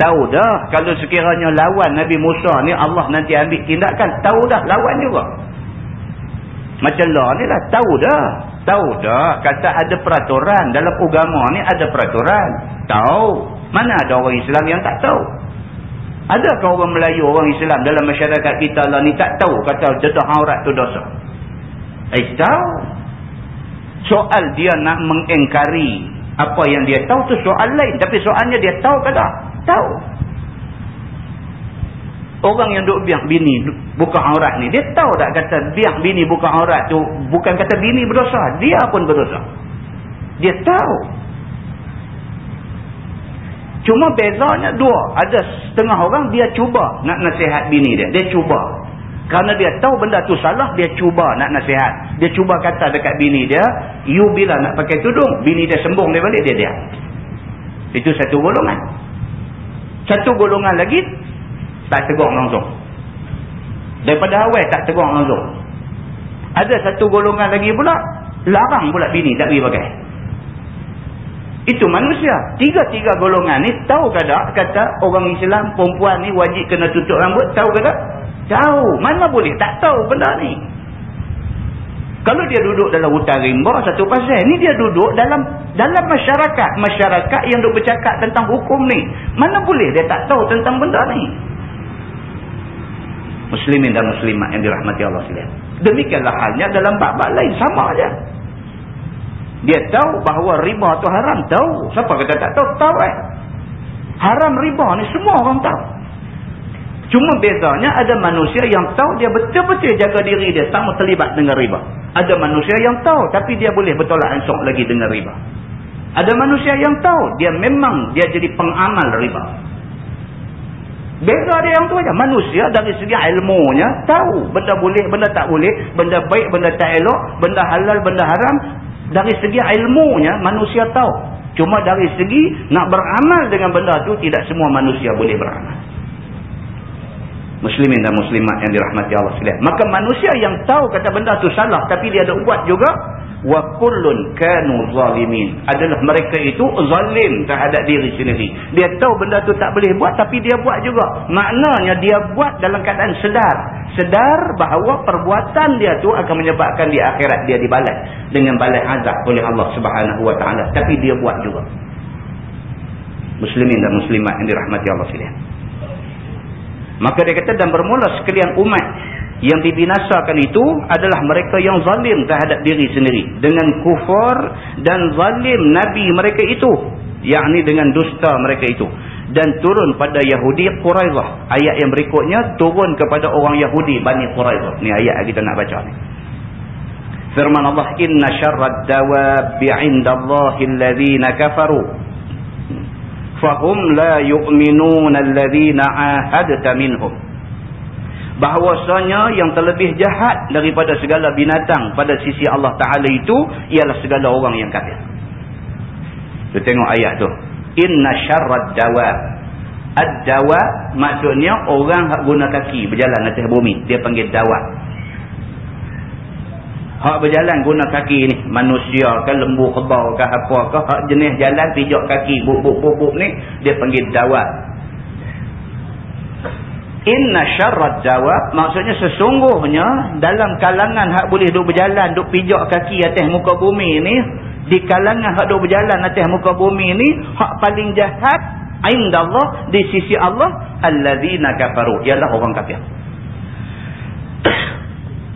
Tahu dah kalau sekiranya lawan Nabi Musa ni Allah nanti ambil tindakan. Tahu dah lawan juga. Macam lah ni lah. Tahu dah. Tahu dah. Kata ada peraturan. Dalam agama ni ada peraturan. Tahu. Mana ada orang Islam yang tak tahu? Adakah orang Melayu, orang Islam dalam masyarakat kita lah ni tak tahu kata dedah aurat tu dosa? Eh tahu. Soal dia nak mengengkari apa yang dia tahu tu soal lain. Tapi soalnya dia tahu ke tak? Tahu. Orang yang duk biar bini buka aurat ni. Dia tahu tak kata biar bini buka aurat tu bukan kata bini berdosa. Dia pun berdosa. Dia tahu. Cuma bezanya dua. Ada setengah orang dia cuba nak nasihat bini dia. Dia cuba. Kerana dia tahu benda tu salah, dia cuba nak nasihat. Dia cuba kata dekat bini dia, you bila nak pakai tudung, bini dia sembung dia balik, dia diam. Itu satu golongan. Satu golongan lagi, tak tegur langsung. Daripada awal tak tegur langsung. Ada satu golongan lagi pula, larang pula bini tak pergi pakai. Itu manusia. Tiga-tiga golongan ni tahu ke tak kata orang Islam perempuan ni wajib kena tutup rambut. Tahu ke tak? Tahu. Mana boleh tak tahu benda ni. Kalau dia duduk dalam hutan rimba satu pasal. Ni dia duduk dalam dalam masyarakat. Masyarakat yang duk bercakap tentang hukum ni. Mana boleh dia tak tahu tentang benda ni. Muslimin dan muslimat yang dirahmati Allah sekalian. Demikianlah halnya dalam bab-bab lain. Sama aja. Dia tahu bahawa riba tu haram. Tahu. Siapa kata tak tahu? Tahu eh. Haram riba ni semua orang tahu. Cuma bezanya ada manusia yang tahu dia betul-betul jaga diri dia tak mau terlibat dengan riba. Ada manusia yang tahu tapi dia boleh bertolak ansur lagi dengan riba. Ada manusia yang tahu dia memang dia jadi pengamal riba. Beza dia yang tu aja. Manusia dari segi ilmunya tahu benda boleh, benda tak boleh, benda baik, benda tak elok, benda halal, benda haram, dari segi ilmunya manusia tahu. Cuma dari segi nak beramal dengan benda tu tidak semua manusia boleh beramal. Muslimin dan muslimat yang dirahmati Allah sekalian. Maka manusia yang tahu kata benda tu salah tapi dia ada buat juga wa kullun kanu zalimin. Adalah mereka itu zalim terhadap diri sendiri. Dia tahu benda tu tak boleh buat tapi dia buat juga. Maknanya dia buat dalam keadaan sedar. Sedar bahawa perbuatan dia tu akan menyebabkan di akhirat dia dibalas dengan balas azab oleh Allah Subhanahu wa taala. Tapi dia buat juga. Muslimin dan muslimat yang dirahmati Allah sekalian. Maka dia kata dan bermula sekalian umat yang dibinasakan itu adalah mereka yang zalim terhadap diri sendiri. Dengan kufur dan zalim nabi mereka itu. Yakni dengan dusta mereka itu. Dan turun pada Yahudi Quraizah. Ayat yang berikutnya turun kepada orang Yahudi Bani Quraizah. Ni ayat yang kita nak baca ni. Firman Allah inna syarrad dawabi indallahi alladhina kafaru. Fahum la yu'minuna alladhina ahadta minhum bahawasanya yang terlebih jahat daripada segala binatang pada sisi Allah Ta'ala itu ialah segala orang yang kafir. Kita tengok ayat tu. Inna syarrad dawab. Ad-dawab maksudnya orang yang guna kaki berjalan atas bumi. Dia panggil dawab. Hak berjalan guna kaki ni. Manusia ke lembu kebau ke apa ke. Hak jenis jalan pijak kaki buk-buk-buk ni. Dia panggil dawab. Inna syarrat jawab maksudnya sesungguhnya dalam kalangan hak boleh duk berjalan duk pijak kaki atas muka bumi ni di kalangan hak duk berjalan atas muka bumi ni hak paling jahat indallah di sisi Allah alladzina kafaru ialah orang kafir. *coughs*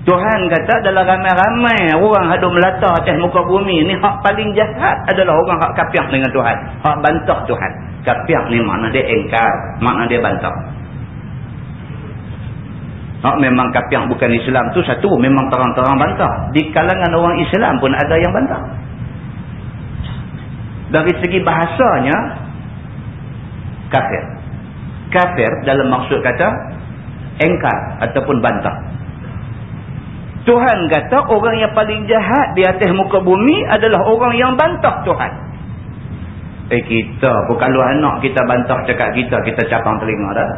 Tuhan kata dalam ramai-ramai orang hak duk melata atas muka bumi ni hak paling jahat adalah orang hak kafir dengan Tuhan. Hak bantah Tuhan. Kafir ni makna dia engkar, makna dia bantah. Ha, memang kafir bukan Islam tu satu memang terang-terang bantah. Di kalangan orang Islam pun ada yang bantah. Dari segi bahasanya kafir. Kafir dalam maksud kata engkar ataupun bantah. Tuhan kata orang yang paling jahat di atas muka bumi adalah orang yang bantah Tuhan. Eh kita kalau anak kita bantah cakap kita, kita capang telinga dah.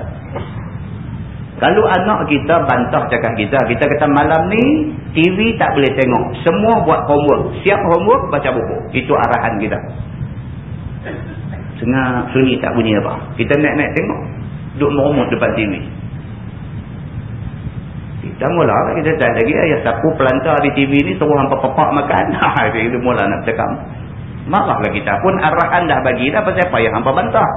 Kalau anak kita bantah cakap kita, kita kata malam ni TV tak boleh tengok. Semua buat homework. Siap homework, baca buku. Itu arahan kita. Tengah sunyi tak bunyi apa. Kita naik-naik tengok. Duduk merumut depan TV. Kita mula kita cakap lagi. Ayah sapu pelantar di TV ni suruh hampa pepak makan. *laughs* Itu mula nak cakap. Marahlah kita pun arahan dah bagi dah. Pasal apa yang hampa bantah.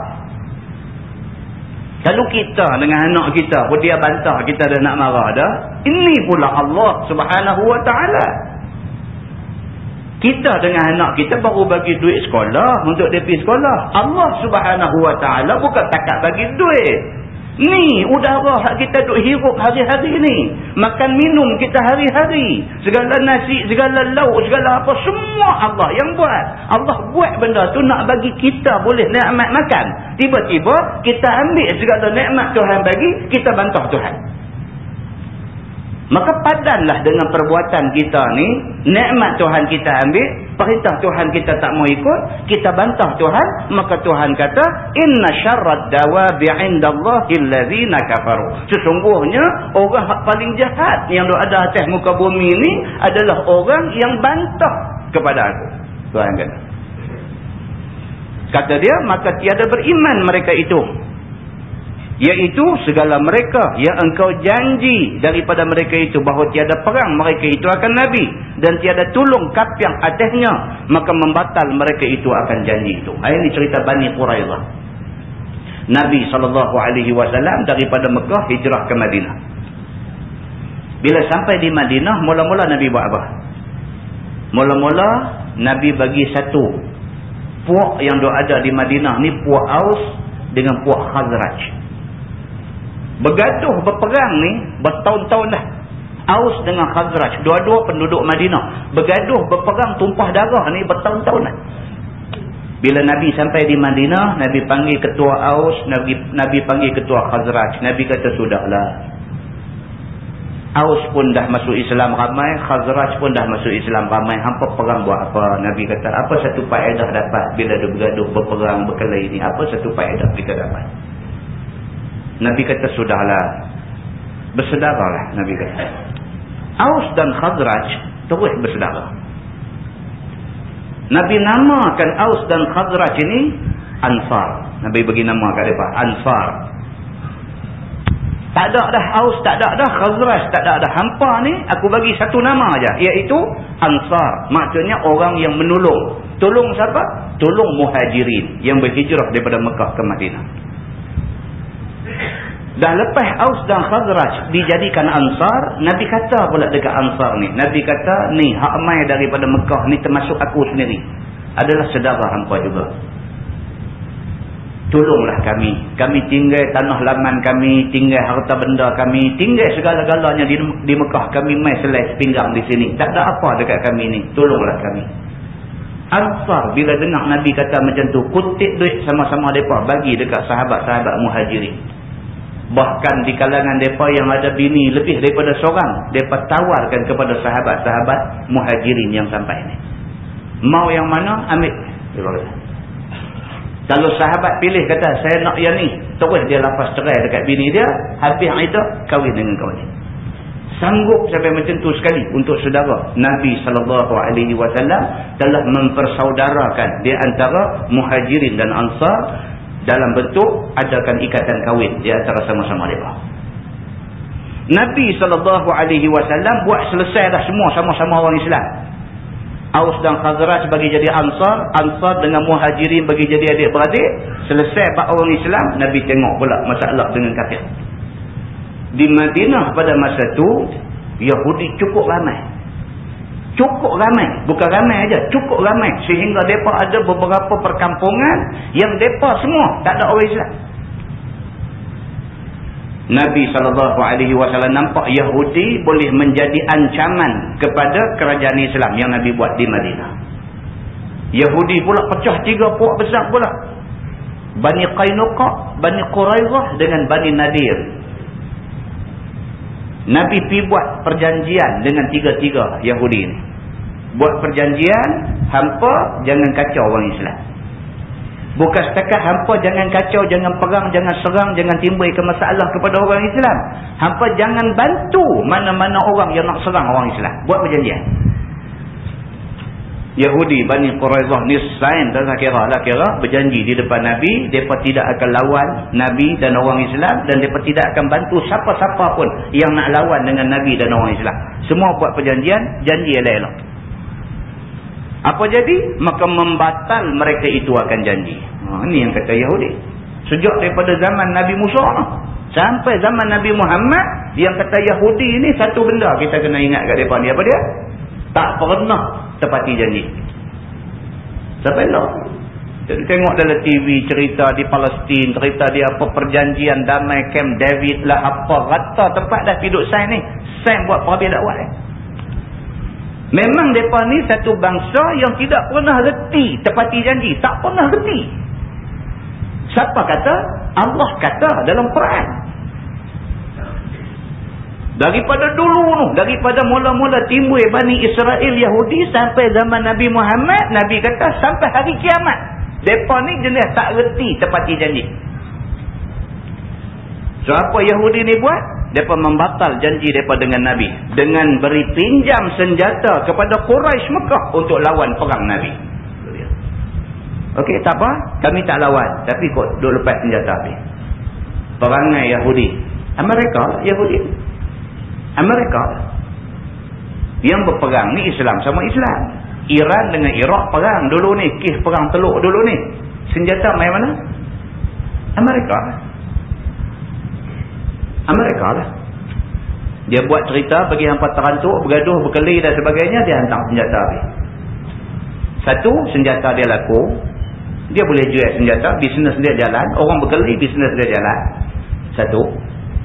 Kalau kita dengan anak kita pun dia bantah kita dah nak marah dah. Ini pula Allah subhanahu wa ta'ala. Kita dengan anak kita baru bagi duit sekolah untuk dia pergi sekolah. Allah subhanahu wa ta'ala bukan takat bagi duit. Ni udara hak kita duk hirup hari-hari ni. Makan minum kita hari-hari. Segala nasi, segala lauk, segala apa. Semua Allah yang buat. Allah buat benda tu nak bagi kita boleh nikmat makan. Tiba-tiba kita ambil segala nikmat Tuhan bagi, kita bantah Tuhan. Maka padanlah dengan perbuatan kita ni, nikmat Tuhan kita ambil, perintah Tuhan kita tak mau ikut, kita bantah Tuhan, maka Tuhan kata, "Inna syarrad dawabi 'indallahi allazina kafaru." Sesungguhnya orang paling jahat yang ada atas muka bumi ni adalah orang yang bantah kepada aku. Tuhan kata. Kata dia, maka tiada beriman mereka itu Iaitu segala mereka yang engkau janji daripada mereka itu bahawa tiada perang mereka itu akan Nabi. Dan tiada tolong kapiang atasnya. Maka membatal mereka itu akan janji itu. Ini cerita Bani Quraidah. Nabi SAW daripada Mekah hijrah ke Madinah. Bila sampai di Madinah, mula-mula Nabi buat apa? Mula-mula Nabi bagi satu puak yang ada di Madinah ni puak Aus dengan puak Khazraj bergaduh berperang ni bertahun-tahun dah. Aus dengan Khazraj dua-dua penduduk Madinah. Bergaduh berperang tumpah darah ni bertahun-tahun dah. Bila Nabi sampai di Madinah Nabi panggil ketua Aus Nabi, Nabi panggil ketua Khazraj. Nabi kata sudahlah. Aus pun dah masuk Islam ramai Khazraj pun dah masuk Islam ramai. Hampa perang buat apa? Nabi kata apa satu faedah dapat bila dia bergaduh berperang berkelahi ni? Apa satu faedah kita dapat Nabi kata sudahlah. Bersedaralah Nabi kata. Aus dan Khazraj terus bersedara. Nabi namakan Aus dan Khazraj ini Ansar. Nabi bagi nama kat mereka. Ansar. Tak ada dah Aus, tak ada dah Khazraj, tak ada dah Hampa ni, aku bagi satu nama aja, Iaitu Ansar. Maksudnya orang yang menolong. Tolong siapa? Tolong muhajirin yang berhijrah daripada Mekah ke Madinah. Dan lepas Aus dan Khazraj dijadikan Ansar, Nabi kata pula dekat Ansar ni. Nabi kata, ni hak mai daripada Mekah ni termasuk aku sendiri. Adalah sedara hampa juga. Tolonglah kami. Kami tinggal tanah laman kami, tinggal harta benda kami, tinggal segala-galanya di, di Mekah. Kami mai selai sepinggang di sini. Tak ada apa dekat kami ni. Tolonglah kami. Ansar bila dengar Nabi kata macam tu, kutip duit sama-sama mereka bagi dekat sahabat-sahabat muhajirin. Bahkan di kalangan mereka yang ada bini lebih daripada seorang. Mereka tawarkan kepada sahabat-sahabat muhajirin yang sampai ini. Mau yang mana, ambil. Kalau sahabat pilih kata, saya nak yang ni. Terus dia lapas cerai dekat bini dia. Habis itu, kahwin dengan kau ni. Sanggup sampai macam tu sekali untuk saudara. Nabi SAW telah mempersaudarakan di antara muhajirin dan ansar dalam bentuk adakan ikatan kahwin di antara sama-sama mereka. Nabi SAW buat selesai dah semua sama-sama orang Islam. Aus dan Khazraj bagi jadi Ansar. Ansar dengan Muhajirin bagi jadi adik-beradik. Selesai bak orang Islam, Nabi tengok pula masalah dengan kafir. Di Madinah pada masa itu, Yahudi cukup ramai cukup ramai bukan ramai aja cukup ramai sehingga depa ada beberapa perkampungan yang depa semua tak ada orang Islam Nabi SAW nampak Yahudi boleh menjadi ancaman kepada kerajaan Islam yang Nabi buat di Madinah. Yahudi pula pecah tiga puak besar pula. Bani Qainuqa, Bani Quraidah dengan Bani Nadir. Nabi pi buat perjanjian dengan tiga-tiga Yahudi ini buat perjanjian hampa jangan kacau orang Islam. Bukan setakat hampa jangan kacau jangan perang jangan serang jangan timbulkan masalah kepada orang Islam. Hampa jangan bantu mana-mana orang yang nak serang orang Islam. Buat perjanjian. Yahudi Bani Quraidah ni sign tak kira lah kira berjanji di depan Nabi mereka tidak akan lawan Nabi dan orang Islam dan mereka tidak akan bantu siapa-siapa pun yang nak lawan dengan Nabi dan orang Islam. Semua buat perjanjian janji elok-elok apa jadi? Maka membatal mereka itu akan janji. Ha, ini yang kata Yahudi. Sejak daripada zaman Nabi Musa. Sampai zaman Nabi Muhammad. Yang kata Yahudi ini satu benda kita kena ingat kat mereka ni. Apa dia? Tak pernah tepati janji. Elok? Jadi tengok dalam TV cerita di Palestin, cerita di apa perjanjian damai Camp David lah apa rata tempat dah hidup saya ni. Saya buat perabih dakwah eh. Memang mereka ni satu bangsa yang tidak pernah reti tepati janji. Tak pernah reti. Siapa kata? Allah kata dalam Quran. Daripada dulu tu, daripada mula-mula timbul Bani Israel Yahudi sampai zaman Nabi Muhammad, Nabi kata sampai hari kiamat. Mereka ni jenis tak reti tepati janji. So apa Yahudi ni buat? Mereka membatal janji mereka dengan Nabi. Dengan beri pinjam senjata kepada Quraisy Mekah untuk lawan perang Nabi. Okey, tak apa. Kami tak lawan. Tapi kok duk lepas senjata ni. Perangai Yahudi. Amerika, Yahudi. Amerika. Yang berperang ni Islam sama Islam. Iran dengan Iraq perang dulu ni. Kih perang teluk dulu ni. Senjata main mana? Amerika. Amerika lah. Dia buat cerita bagi hampa terantuk, bergaduh, berkeli dan sebagainya. Dia hantar senjata ni. Satu, senjata dia laku. Dia boleh jual senjata, bisnes dia jalan. Orang berkeli, bisnes dia jalan. Satu.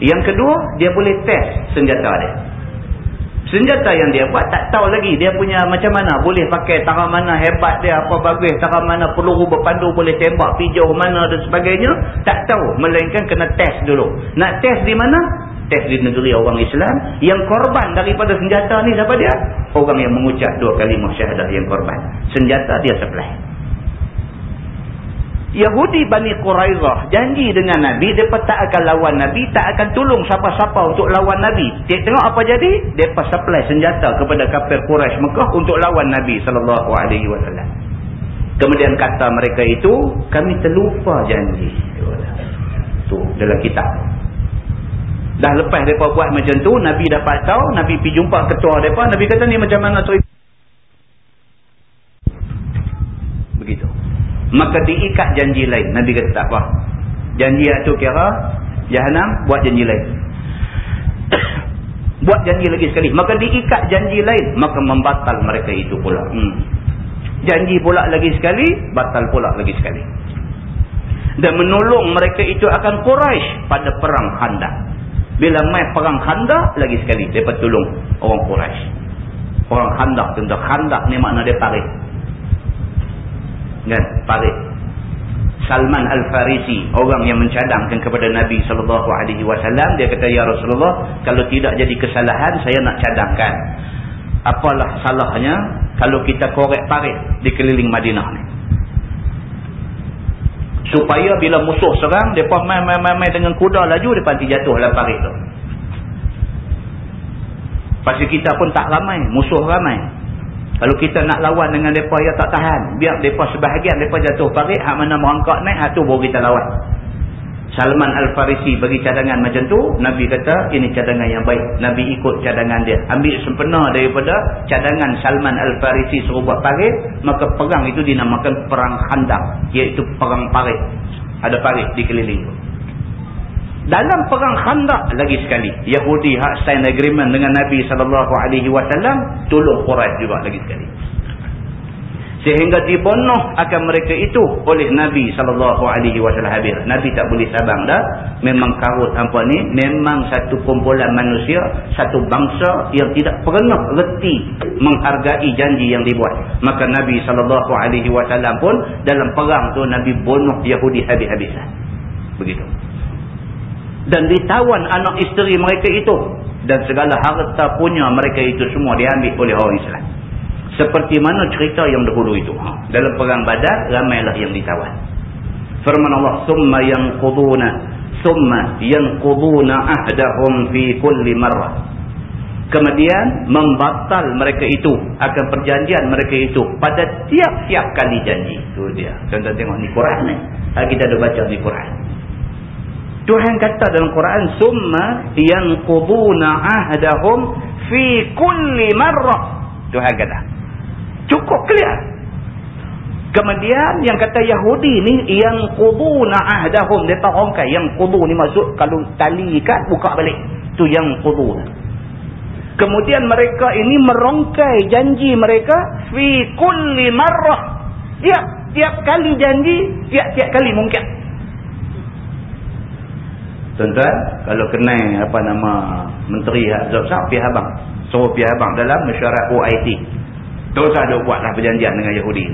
Yang kedua, dia boleh test senjata dia. Senjata yang dia buat tak tahu lagi dia punya macam mana. Boleh pakai tarang mana hebat dia, apa bagus, tarang mana peluru berpandu boleh tembak pijau mana dan sebagainya. Tak tahu. Melainkan kena test dulu. Nak test di mana? Test di negeri orang Islam. Yang korban daripada senjata ni siapa dia? Orang yang mengucap dua kalimah syahadah yang korban. Senjata dia supply. Yahudi Bani Quraizah janji dengan Nabi, mereka tak akan lawan Nabi, tak akan tolong siapa-siapa untuk lawan Nabi. Tengok apa jadi? Mereka supply senjata kepada kafir Quraisy Mekah untuk lawan Nabi SAW. Kemudian kata mereka itu, kami terlupa janji. Tu dalam kitab. Dah lepas mereka buat macam tu, Nabi dapat tahu, Nabi pergi jumpa ketua mereka, Nabi kata ni macam mana cerita. Maka diikat janji lain. Nabi kata tak apa janji itu kira jahanam buat janji lain. *coughs* Buat janji lagi sekali. Maka diikat janji lain maka membatal mereka itu pula. Hmm. janji pula lagi sekali batal pula lagi sekali. Dan menolong mereka itu akan Quraisy pada perang Khandaq. Bila mai perang Khandaq lagi sekali. Mereka tolong orang Quraisy. Orang Khandaq tentang Khandaq ni makna dia parit kan parit Salman Al-Farisi orang yang mencadangkan kepada Nabi sallallahu alaihi wasallam dia kata ya Rasulullah kalau tidak jadi kesalahan saya nak cadangkan. Apalah salahnya kalau kita korek parit di keliling Madinah ni? Supaya bila musuh serang depa main-main dengan kuda laju depa nanti jatuh dalam parit tu. Pasal kita pun tak ramai musuh ramai kalau kita nak lawan dengan mereka yang tak tahan. Biar mereka sebahagian mereka jatuh parit. Hak mana merangkak naik. Hak tu baru kita lawan. Salman Al-Farisi bagi cadangan macam tu. Nabi kata ini cadangan yang baik. Nabi ikut cadangan dia. Ambil sempena daripada cadangan Salman Al-Farisi suruh buat parit. Maka perang itu dinamakan perang khandak. Iaitu perang parit. Ada parit di keliling tu. Dalam perang khandak lagi sekali. Yahudi hak sign agreement dengan Nabi SAW. Tolong Quraisy juga lagi sekali. Sehingga dibunuh akan mereka itu oleh Nabi SAW habis. Nabi tak boleh sabang dah. Memang karut apa ni. Memang satu kumpulan manusia. Satu bangsa yang tidak pernah reti menghargai janji yang dibuat. Maka Nabi SAW pun dalam perang tu Nabi bunuh Yahudi habis-habisan. Begitu dan ditawan anak isteri mereka itu. Dan segala harta punya mereka itu semua diambil oleh orang Islam. Seperti mana cerita yang dahulu itu. Ha. dalam perang badar ramailah yang ditawan. Firman Allah summa yanquduna summa yanquduna ahdahum fi kulli marrah. Kemudian membatal mereka itu akan perjanjian mereka itu pada tiap-tiap kali janji. Itu dia. Contoh tengok ni Quran ni. Ha, kita ada baca di Quran Tuhan kata dalam Quran summa yanquduna ahdahum fi kulli marrah. Tuhan kata. Cukup clear. Kemudian yang kata Yahudi ni yang quduna ahdahum tak rongkai yang qudu ni maksud kalau tali ikat buka balik. Tu yang quduna. Kemudian mereka ini merongkai janji mereka fi kulli marrah. Ya, tiap kali janji, tiap-tiap kali mungkin. Tuan-tuan, kalau kenal apa nama Menteri Azab Sa'ab, pihak abang. Suruh pihak abang dalam mesyuarat OIT. Terus ada buatlah perjanjian dengan Yahudi.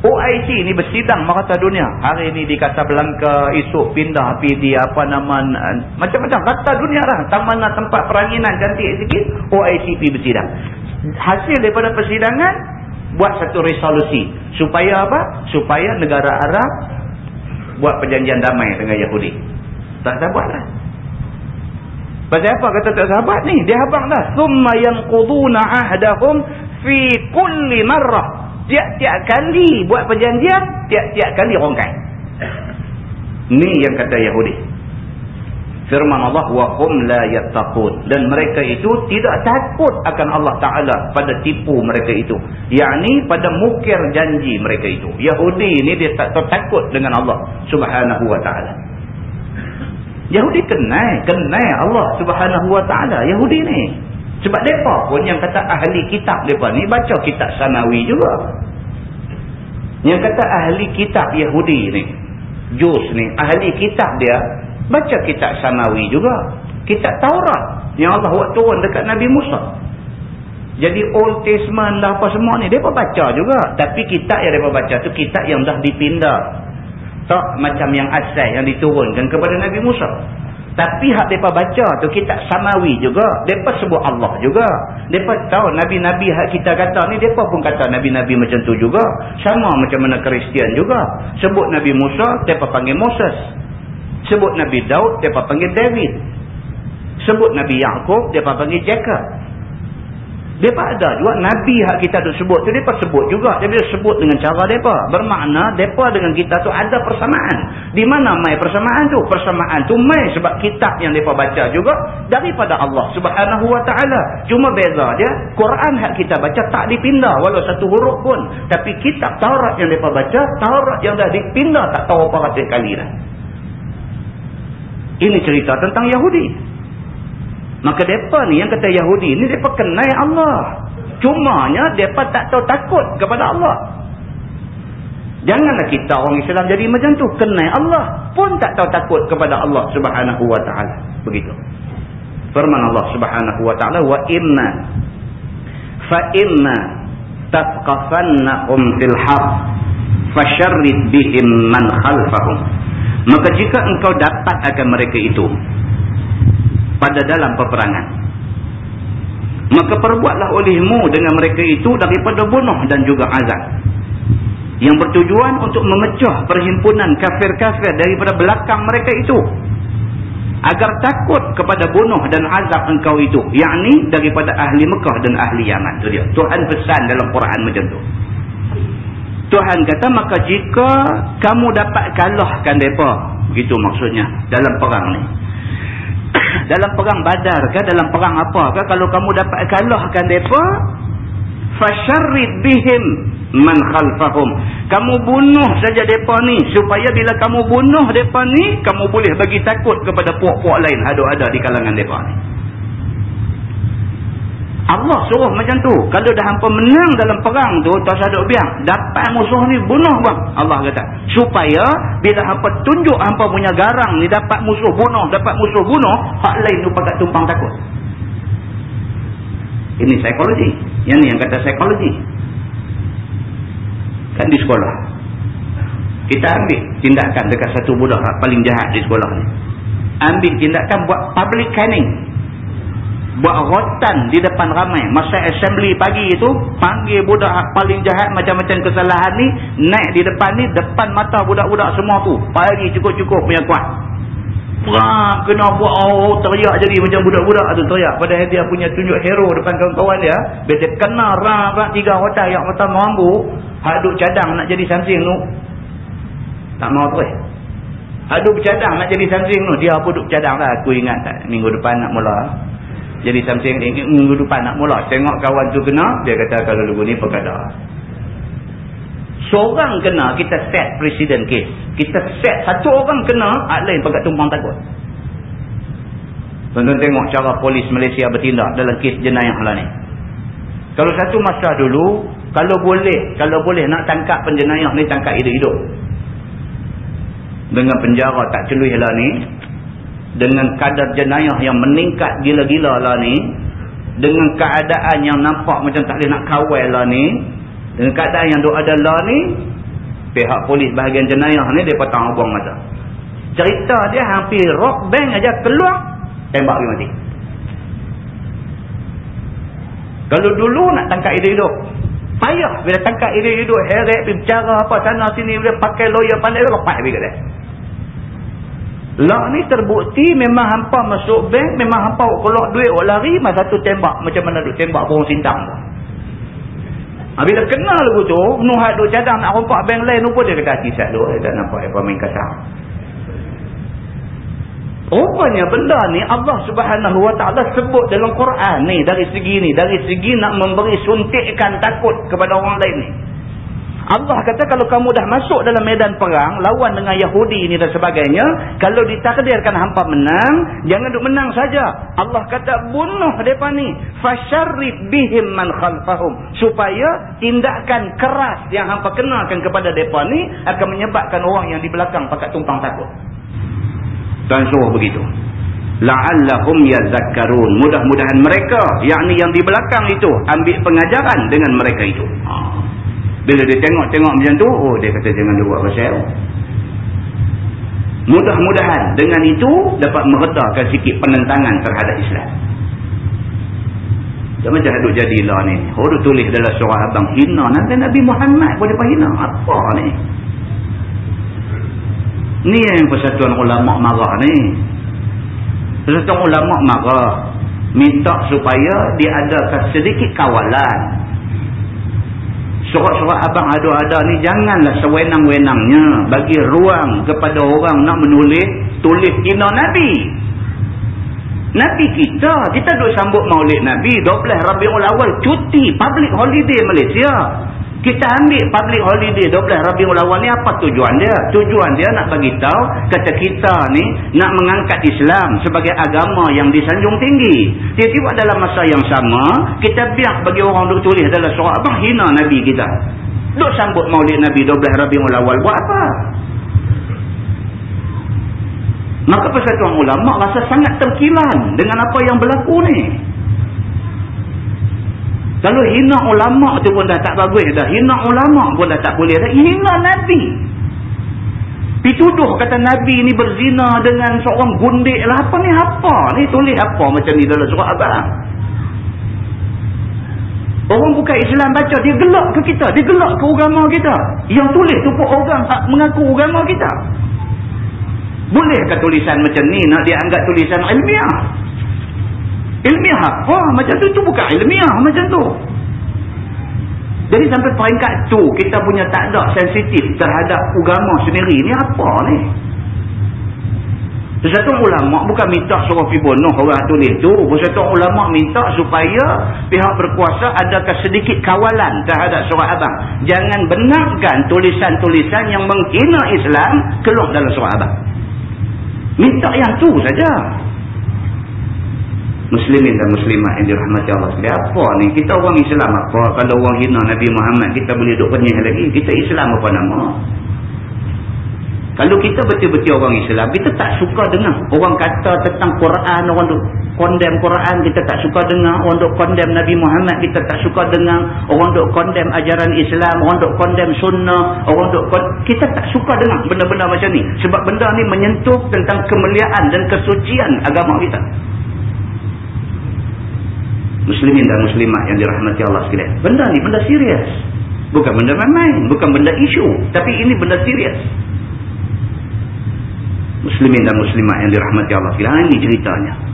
OIC ni bersidang merata dunia. Hari ni di Casablanca, esok pindah pergi di apa nama, macam-macam. Rata dunia lah. Taman tempat peranginan cantik sikit, OICP bersidang. Hasil daripada persidangan, buat satu resolusi. Supaya apa? Supaya negara Arab buat perjanjian damai dengan Yahudi tak sahabat lah. Pasal apa kata tak sahabat ni? Dia habang lah. Thumma yanquduna ahdahum fi kulli marrah. Tiap-tiap kali buat perjanjian, tiap-tiap kali rongkai. Ni yang kata Yahudi. Firman Allah, wa hum la yattaqun Dan mereka itu tidak takut akan Allah Ta'ala pada tipu mereka itu. Yang pada mukir janji mereka itu. Yahudi ni dia tak takut dengan Allah Subhanahu Wa Ta'ala. Yahudi kenal, kenal Allah Subhanahu Wa Ta'ala. Yahudi ni. Sebab mereka pun yang kata ahli kitab mereka ni baca kitab sanawi juga. Yang kata ahli kitab Yahudi ni. Jus ni. Ahli kitab dia baca kitab sanawi juga. Kitab Taurat. Yang Allah buat turun dekat Nabi Musa. Jadi Old Testament lah apa semua ni. Mereka baca juga. Tapi kitab yang mereka baca tu kitab yang dah dipindah. Tak macam yang asal yang diturunkan kepada Nabi Musa. Tapi hak mereka baca tu kitab samawi juga. Mereka sebut Allah juga. Mereka tahu Nabi-Nabi hak kita kata ni. Mereka pun kata Nabi-Nabi macam tu juga. Sama macam mana Kristian juga. Sebut Nabi Musa, mereka panggil Moses. Sebut Nabi Daud, mereka panggil David. Sebut Nabi Yaakob, mereka panggil Jacob. Mereka ada juga Nabi hak kita tu sebut tu mereka sebut juga. Dia bila sebut dengan cara mereka. Bermakna mereka dengan kita tu ada persamaan. Di mana mai persamaan tu? Persamaan tu mai sebab kitab yang mereka baca juga daripada Allah subhanahu wa ta'ala. Cuma beza dia. Quran hak kita baca tak dipindah walau satu huruf pun. Tapi kitab Taurat yang mereka baca, Taurat yang dah dipindah tak tahu apa ratus kali dah. Ini cerita tentang Yahudi. Maka mereka ni yang kata Yahudi ni mereka kenal Allah. Cumanya mereka tak tahu takut kepada Allah. Janganlah kita orang Islam jadi macam tu. Kenal Allah pun tak tahu takut kepada Allah subhanahu wa ta'ala. Begitu. Firman Allah subhanahu wa ta'ala. Wa inna fa inna tafqafannahum haq fasharrid bihim man khalfahum. Maka jika engkau dapat akan mereka itu pada dalam peperangan. Maka perbuatlah olehmu dengan mereka itu daripada bunuh dan juga azab. Yang bertujuan untuk memecah perhimpunan kafir-kafir daripada belakang mereka itu. Agar takut kepada bunuh dan azab engkau itu. Yang ni daripada ahli Mekah dan ahli Yaman. Itu dia. Tuhan pesan dalam Quran macam tu. Tuhan kata maka jika kamu dapat kalahkan mereka. Begitu maksudnya dalam perang ni dalam perang badar ke dalam perang apa ke kalau kamu dapat kalahkan mereka fasyarrid bihim man khalfahum. Kamu bunuh saja mereka ni supaya bila kamu bunuh mereka ni kamu boleh bagi takut kepada puak-puak lain ada-ada di kalangan mereka ni Allah suruh macam tu. Kalau dah hampa menang dalam perang tu, tak saduk biang. Dapat musuh ni bunuh bang. Allah kata. Supaya bila hampa tunjuk hampa punya garang ni dapat musuh bunuh, dapat musuh bunuh, hak lain tu pakat tumpang takut. Ini psikologi. Yang ni yang kata psikologi. Kan di sekolah. Kita ambil tindakan dekat satu budak paling jahat di sekolah ni. Ambil tindakan buat public canning buat rotan di depan ramai. Masa assembly pagi itu panggil budak paling jahat macam-macam kesalahan ni naik di depan ni depan mata budak-budak semua tu. Pagi cukup-cukup punya kuat. Perak kena buat oh, teriak jadi macam budak-budak tu teriak. Padahal dia punya tunjuk hero depan kawan-kawan dia bila dia kena rak tiga rotan yang mata mambu haduk cadang nak jadi samsing tu. Tak mau terus. Haduk cadang nak jadi samsing tu dia apa duk cadang lah. Aku ingat tak minggu depan nak mula jadi something minggu depan nak mula. Tengok kawan tu kena. Dia kata kalau lagu ni perkara. Seorang kena kita set presiden case. Kita set satu orang kena. Hak lain pegat tumpang takut. Tonton tengok cara polis Malaysia bertindak dalam kes jenayah lah ni. Kalau satu masa dulu. Kalau boleh, kalau boleh nak tangkap penjenayah ni tangkap hidup-hidup. Dengan penjara tak celuih lah ni. Dengan kadar jenayah yang meningkat gila-gila lah ni. Dengan keadaan yang nampak macam tak boleh nak kawal lah ni. Dengan keadaan yang ada lah ni. Pihak polis bahagian jenayah ni dia patang buang mata. Cerita dia hampir rock bank aja keluar. Tembak dia mati. Kalau dulu nak tangkap hidup-hidup. Payah bila tangkap hidup-hidup. Heret, bicara apa sana sini. Bila pakai lawyer pandai. Lepas habis kat dia. Lah ni terbukti memang hampa masuk bank. Memang hampa keluar duit. Lari. Masa tu tembak. Macam mana duk tembak burung sintang tu. Ha, bila kenal lagu tu. Nuhat duk cadang nak rompak bank lain. Lupa dia kata sat tu. Dia tak nampak apa main kasar. Rupanya benda ni Allah subhanahu wa ta'ala sebut dalam Quran ni dari segi ni. Dari segi nak memberi suntikkan takut kepada orang lain ni. Allah kata kalau kamu dah masuk dalam medan perang, lawan dengan Yahudi ni dan sebagainya, kalau ditakdirkan hampa menang, jangan duk menang saja. Allah kata bunuh mereka ni. Fasyarrif bihim man khalfahum. Supaya tindakan keras yang hampa kenalkan kepada mereka ni akan menyebabkan orang yang di belakang pakat tumpang takut. Tuan suruh begitu. La'allahum yazakkarun. Mudah-mudahan mereka, yakni yang di belakang itu, ambil pengajaran dengan mereka itu. Ha. Bila dia tengok-tengok macam tu, oh dia kata jangan dia buat pasal. Mudah-mudahan dengan itu dapat meredakan sikit penentangan terhadap Islam. Macam macam duk jadilah ni. Oh dia tulis dalam surah abang hina. Nanti Nabi Muhammad boleh hina. Apa ni? Ni yang persatuan ulama marah ni. Persatuan ulama marah. Minta supaya diadakan sedikit kawalan. Surat-surat abang ada-ada ni janganlah sewenang-wenangnya bagi ruang kepada orang nak menulis tulis hina Nabi. Nabi kita, kita duk sambut maulid Nabi 12 Rabiul Awal cuti public holiday Malaysia. Kita ambil public holiday 12 Rabiul Awal ni apa tujuan dia? Tujuan dia nak bagi tahu kata kita ni nak mengangkat Islam sebagai agama yang disanjung tinggi. Tiba-tiba dalam masa yang sama, kita biar bagi orang duk tulis dalam surat apa hina Nabi kita. Duk sambut Maulid Nabi 12 Rabiul Awal buat apa? Maka persatuan ulama rasa sangat terkilan dengan apa yang berlaku ni. Kalau hina ulama tu pun dah tak bagus dah. Hina ulama pun dah tak boleh dah. Hina Nabi. Dituduh kata Nabi ni berzina dengan seorang gundik lah. Apa ni apa? Ni tulis apa macam ni dalam surat abang. Orang bukan Islam baca, dia gelak ke kita. Dia gelak ke agama kita. Yang tulis tu pun orang mengaku agama kita. Bolehkah tulisan macam ni nak dianggap tulisan ilmiah? Ilmiah apa? Macam tu tu bukan ilmiah macam tu. Jadi sampai peringkat tu kita punya tak ada sensitif terhadap agama sendiri ni apa ni? Satu ulama bukan minta suruh pergi bunuh orang tulis tu. Satu ulama minta supaya pihak berkuasa adakan sedikit kawalan terhadap surat abang. Jangan benarkan tulisan-tulisan yang menghina Islam keluar dalam surat abang. Minta yang tu saja muslimin dan muslimat yang dirahmati Allah sekalian. Apa ni? Kita orang Islam apa? Kalau orang hina Nabi Muhammad, kita boleh duduk penyih lagi. Kita Islam apa nama? Kalau kita betul-betul orang Islam, kita tak suka dengar. Orang kata tentang Quran, orang duk kondem Quran, kita tak suka dengar. Orang duk kondem Nabi Muhammad, kita tak suka dengar. Orang duk kondem ajaran Islam, orang duk kondem sunnah. Orang duk kita tak suka dengar benda-benda macam ni. Sebab benda ni menyentuh tentang kemuliaan dan kesucian agama kita muslimin dan muslimat yang dirahmati Allah sekalian. Benda ni benda serius. Bukan benda main-main, bukan benda isu, tapi ini benda serius. Muslimin dan muslimat yang dirahmati Allah sekalian, ini ceritanya.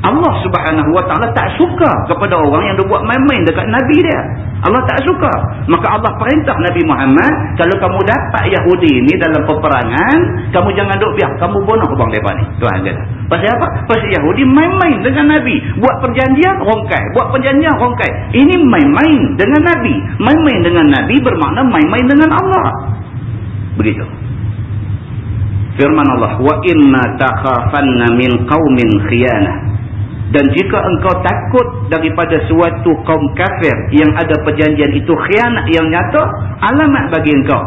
Allah subhanahu wa ta'ala tak suka kepada orang yang buat main-main dekat Nabi dia. Allah tak suka. Maka Allah perintah Nabi Muhammad, kalau kamu dapat Yahudi ni dalam peperangan, kamu jangan duduk biar. Kamu bunuh bang mereka ni. Tuhan kata. Pasal apa? Pasal Yahudi main-main dengan Nabi. Buat perjanjian, rongkai. Buat perjanjian, rongkai. Ini main-main dengan Nabi. Main-main dengan Nabi bermakna main-main dengan Allah. Begitu. Firman Allah, inna takhafanna min qaumin khiyanah
Dan jika engkau takut daripada suatu kaum kafir yang ada perjanjian itu khianat yang nyata, alamat bagi engkau.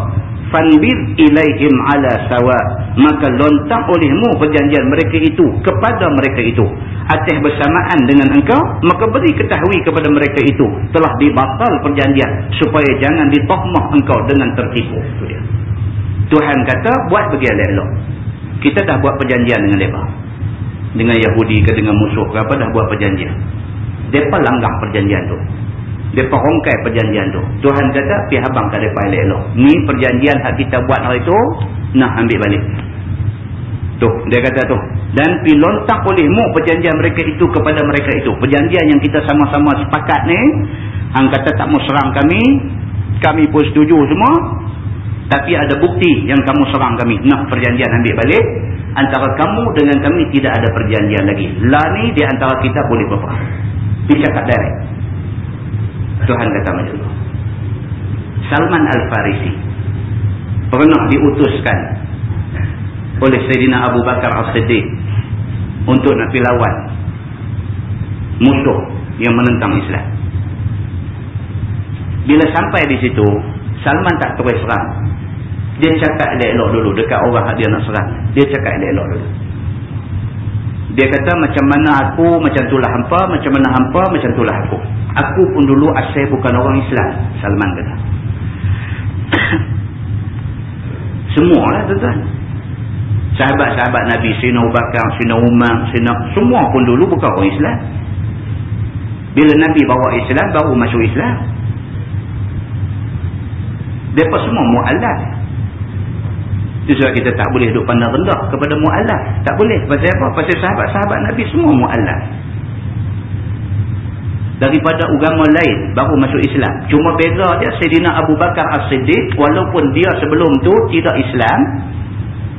Fanbir ilaihim ala sawa. Maka lontang olehmu perjanjian mereka itu kepada mereka itu. Atas bersamaan dengan engkau, maka beri ketahui kepada mereka itu. Telah dibatal perjanjian supaya jangan ditohmah engkau dengan tertipu. Tuhan kata, buat bagi elok-elok. Kita dah buat perjanjian dengan mereka dengan Yahudi ke dengan musuh ke apa dah buat perjanjian. Depa langgar perjanjian tu. Depa rongkai perjanjian tu. Tuhan kata pi habang kat depa elok-elok. Ni perjanjian hak kita buat hari tu nak ambil balik. Tu dia kata tu. Dan pi lontak olehmu perjanjian mereka itu kepada mereka itu. Perjanjian yang kita sama-sama sepakat ni hang kata tak mau serang kami, kami pun setuju semua. Tapi ada bukti yang kamu serang kami. Nak perjanjian ambil balik antara kamu dengan kami tidak ada perjanjian lagi. La ni di antara kita boleh berperang. Dicakap direct. Tuhan kata macam tu. Salman Al-Farisi pernah diutuskan oleh Sayyidina Abu Bakar As-Siddiq untuk nak lawan musuh yang menentang Islam. Bila sampai di situ, Salman tak terus serang. Dia cakap elok-elok dulu dekat orang dia nak serang. Dia cakap elok-elok dulu. Dia kata macam mana aku, macam itulah hampa, macam mana hampa, macam itulah aku. Aku pun dulu asal bukan orang Islam. Salman kata. *coughs* Semua lah tuan-tuan. Sahabat-sahabat Nabi, Sina Ubaqam, Sina Umar, Sina, semua pun dulu bukan orang Islam. Bila Nabi bawa Islam, baru masuk Islam. Mereka semua mu'alaf. Itu sebab kita tak boleh duduk pandang rendah kepada mu'alaf. Tak boleh. Pasal apa? Pasal sahabat-sahabat Nabi semua mu'alaf. Daripada agama lain baru masuk Islam. Cuma beza dia Sayyidina Abu Bakar As-Siddiq walaupun dia sebelum tu tidak Islam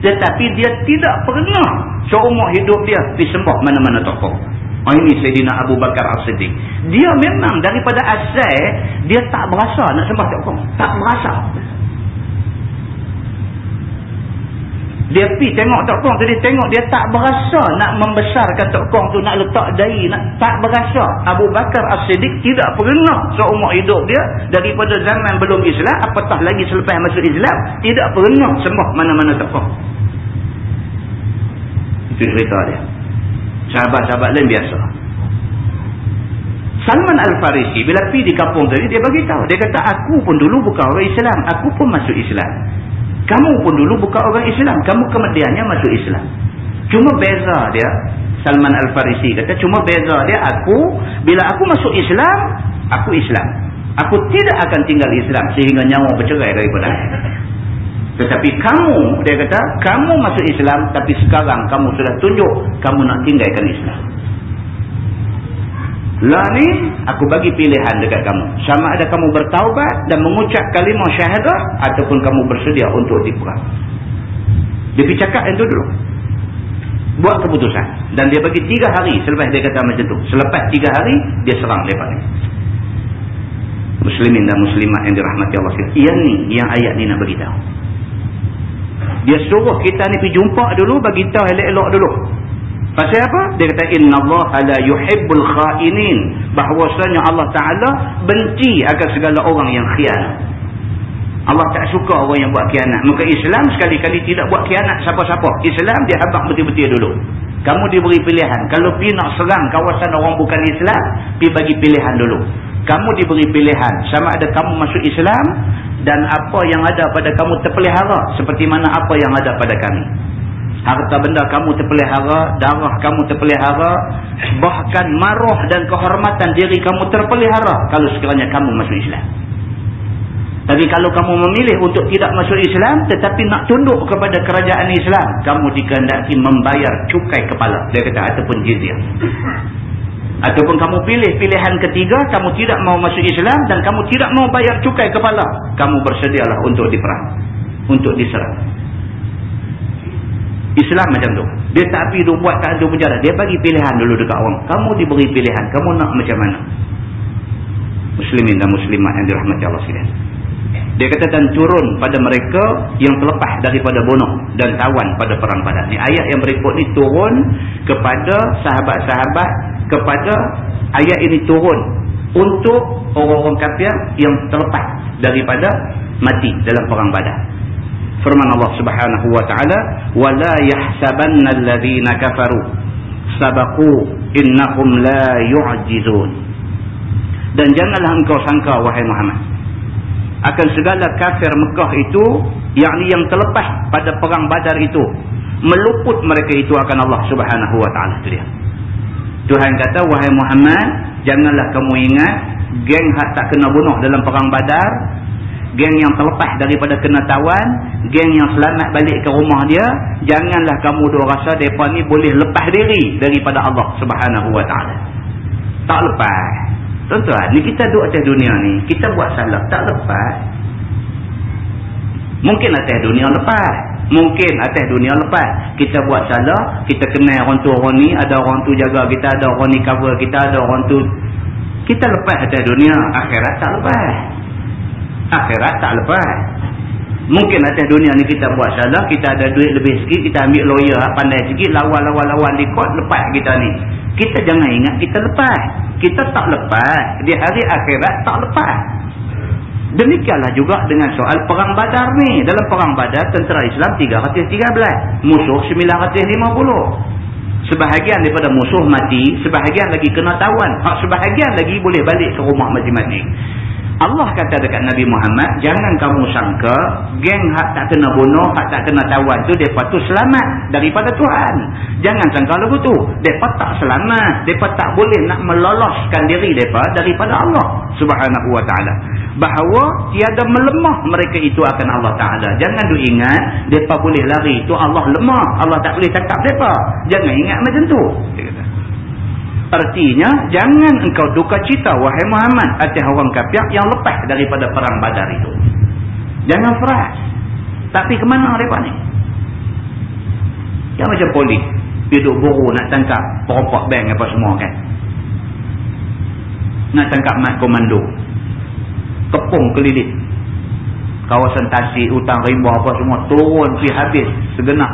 tetapi dia tidak pernah seumur hidup dia disembah mana-mana tokoh. Oh ini Sayyidina Abu Bakar As-Siddiq. Dia memang daripada asal dia tak berasa nak sembah tokoh. Tak berasa. Dia pi tengok Tok Kong tu dia tengok dia tak berasa nak membesarkan Tok Kong tu nak letak dahi nak tak berasa. Abu Bakar As-Siddiq tidak pernah seumur hidup dia daripada zaman belum Islam apatah lagi selepas masuk Islam tidak pernah sembah mana-mana Tok Kong. Itu cerita dia. Sahabat-sahabat lain biasa. Salman Al-Farisi bila pi di kampung tadi dia bagi tahu dia kata aku pun dulu bukan orang Islam aku pun masuk Islam kamu pun dulu bukan orang Islam. Kamu kemudiannya masuk Islam. Cuma beza dia. Salman Al-Farisi kata. Cuma beza dia aku. Bila aku masuk Islam. Aku Islam. Aku tidak akan tinggal Islam. Sehingga nyawa bercerai daripada. Tetapi kamu. Dia kata. Kamu masuk Islam. Tapi sekarang kamu sudah tunjuk. Kamu nak tinggalkan Islam. Lah ni aku bagi pilihan dekat kamu. Sama ada kamu bertaubat dan mengucap kalimah syahadah ataupun kamu bersedia untuk diperang. Dia pergi cakap yang tu dulu. Buat keputusan. Dan dia bagi tiga hari selepas dia kata macam tu. Selepas tiga hari dia serang lepas ni. Muslimin dan muslimat yang dirahmati Allah sekalian. Yang ni yang ayat ni nak beritahu. Dia suruh kita ni pergi jumpa dulu bagi tahu elok-elok dulu. Pasal apa? Dia kata inna Allah la yuhibbul khainin. Bahwasanya Allah Taala benci akan segala orang yang khianat. Allah tak suka orang yang buat khianat. Maka Islam sekali-kali tidak buat khianat siapa-siapa. Islam dia habaq betul-betul dulu. Kamu diberi pilihan. Kalau pi nak serang kawasan orang bukan Islam, pi bagi pilihan dulu. Kamu diberi pilihan. Sama ada kamu masuk Islam dan apa yang ada pada kamu terpelihara seperti mana apa yang ada pada kami harta benda kamu terpelihara, darah kamu terpelihara, bahkan maruh dan kehormatan diri kamu terpelihara kalau sekiranya kamu masuk Islam. Tapi kalau kamu memilih untuk tidak masuk Islam tetapi nak tunduk kepada kerajaan Islam, kamu dikehendaki membayar cukai kepala. Dia kata ataupun jizyah. Ataupun kamu pilih pilihan ketiga, kamu tidak mau masuk Islam dan kamu tidak mau bayar cukai kepala. Kamu bersedialah untuk diperang. Untuk diserang. Islam macam tu. Dia tak pergi duk buat tak ada penjara. Dia bagi pilihan dulu dekat orang. Kamu diberi pilihan. Kamu nak macam mana? Muslimin dan muslimat yang dirahmati Allah sekalian. Dia kata dan turun pada mereka yang terlepas daripada bunuh dan tawan pada perang padat. Ni ayat yang berikut ni turun kepada sahabat-sahabat kepada ayat ini turun untuk orang-orang kafir yang terlepas daripada mati dalam perang badar firman Allah subhanahu wa ta'ala wala yahsabanna alladhina kafaru. Sabaqu innahum la yu'jizun. Dan janganlah engkau sangka wahai Muhammad akan segala kafir Mekah itu yakni yang terlepas pada perang badar itu meluput mereka itu akan Allah subhanahu wa ta'ala. Dia. Tuhan kata wahai Muhammad janganlah kamu ingat geng hak tak kena bunuh dalam perang badar geng yang terlepas daripada kena tawan geng yang selamat balik ke rumah dia janganlah kamu duk rasa mereka ni boleh lepas diri daripada Allah subhanahu ta'ala tak lepas tuan-tuan ni kita duduk atas dunia ni kita buat salah tak lepas mungkin atas dunia lepas Mungkin atas dunia lepas. Kita buat salah. Kita kenal orang tu orang ni. Ada orang tu jaga kita. Ada orang ni cover kita. Ada orang tu. Kita lepas atas dunia. Akhirat tak lepas. Akhirat tak lepas. Mungkin atas dunia ni kita buat salah. Kita ada duit lebih sikit. Kita ambil lawyer pandai sikit. Lawan-lawan-lawan di kot. Lepas kita ni. Kita jangan ingat kita lepas. Kita tak lepas. Di hari akhirat tak lepas. Demikianlah juga dengan soal perang badar ni. Dalam perang badar, tentera Islam 313. Musuh 950. Sebahagian daripada musuh mati, sebahagian lagi kena tawan. Hak sebahagian lagi boleh balik ke rumah masing-masing. Allah kata dekat Nabi Muhammad, jangan kamu sangka geng hak tak kena bunuh, hak tak kena tawan tu depa tu selamat daripada Tuhan. Jangan sangka lagu tu. Depa tak selamat, depa tak boleh nak meloloskan diri depa daripada Allah Subhanahu wa taala. Bahawa tiada melemah mereka itu akan Allah taala. Jangan du ingat depa boleh lari tu Allah lemah, Allah tak boleh tangkap depa. Jangan ingat macam tu. Dia kata. Artinya, jangan engkau duka cita, wahai Muhammad, atas orang kafir yang lepas daripada perang badar itu. Jangan frah. Tapi ke mana mereka ni? Yang macam polis. Duduk buru nak tangkap perompak bank apa semua kan. Nak tangkap mat komando. Kepung keliling. Kawasan tasik, hutang rimba apa semua. Turun pergi habis. Segenap.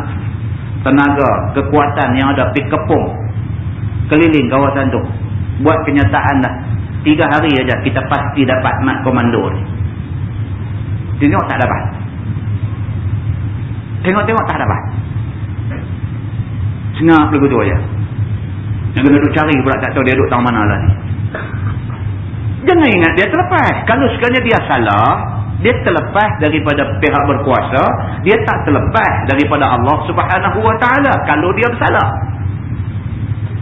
Tenaga, kekuatan yang ada pergi kepung keliling kawasan tu. Buat kenyataan dah tiga hari aja kita pasti dapat mat komando ni. Tengok tak dapat? Tengok-tengok tak dapat? Sengap lagu tu aja. Yang kena duk cari pula tak tahu dia duduk tahu mana lah ni. Jangan ingat dia terlepas. Kalau sekiranya dia salah dia terlepas daripada pihak berkuasa dia tak terlepas daripada Allah subhanahu wa ta'ala kalau dia bersalah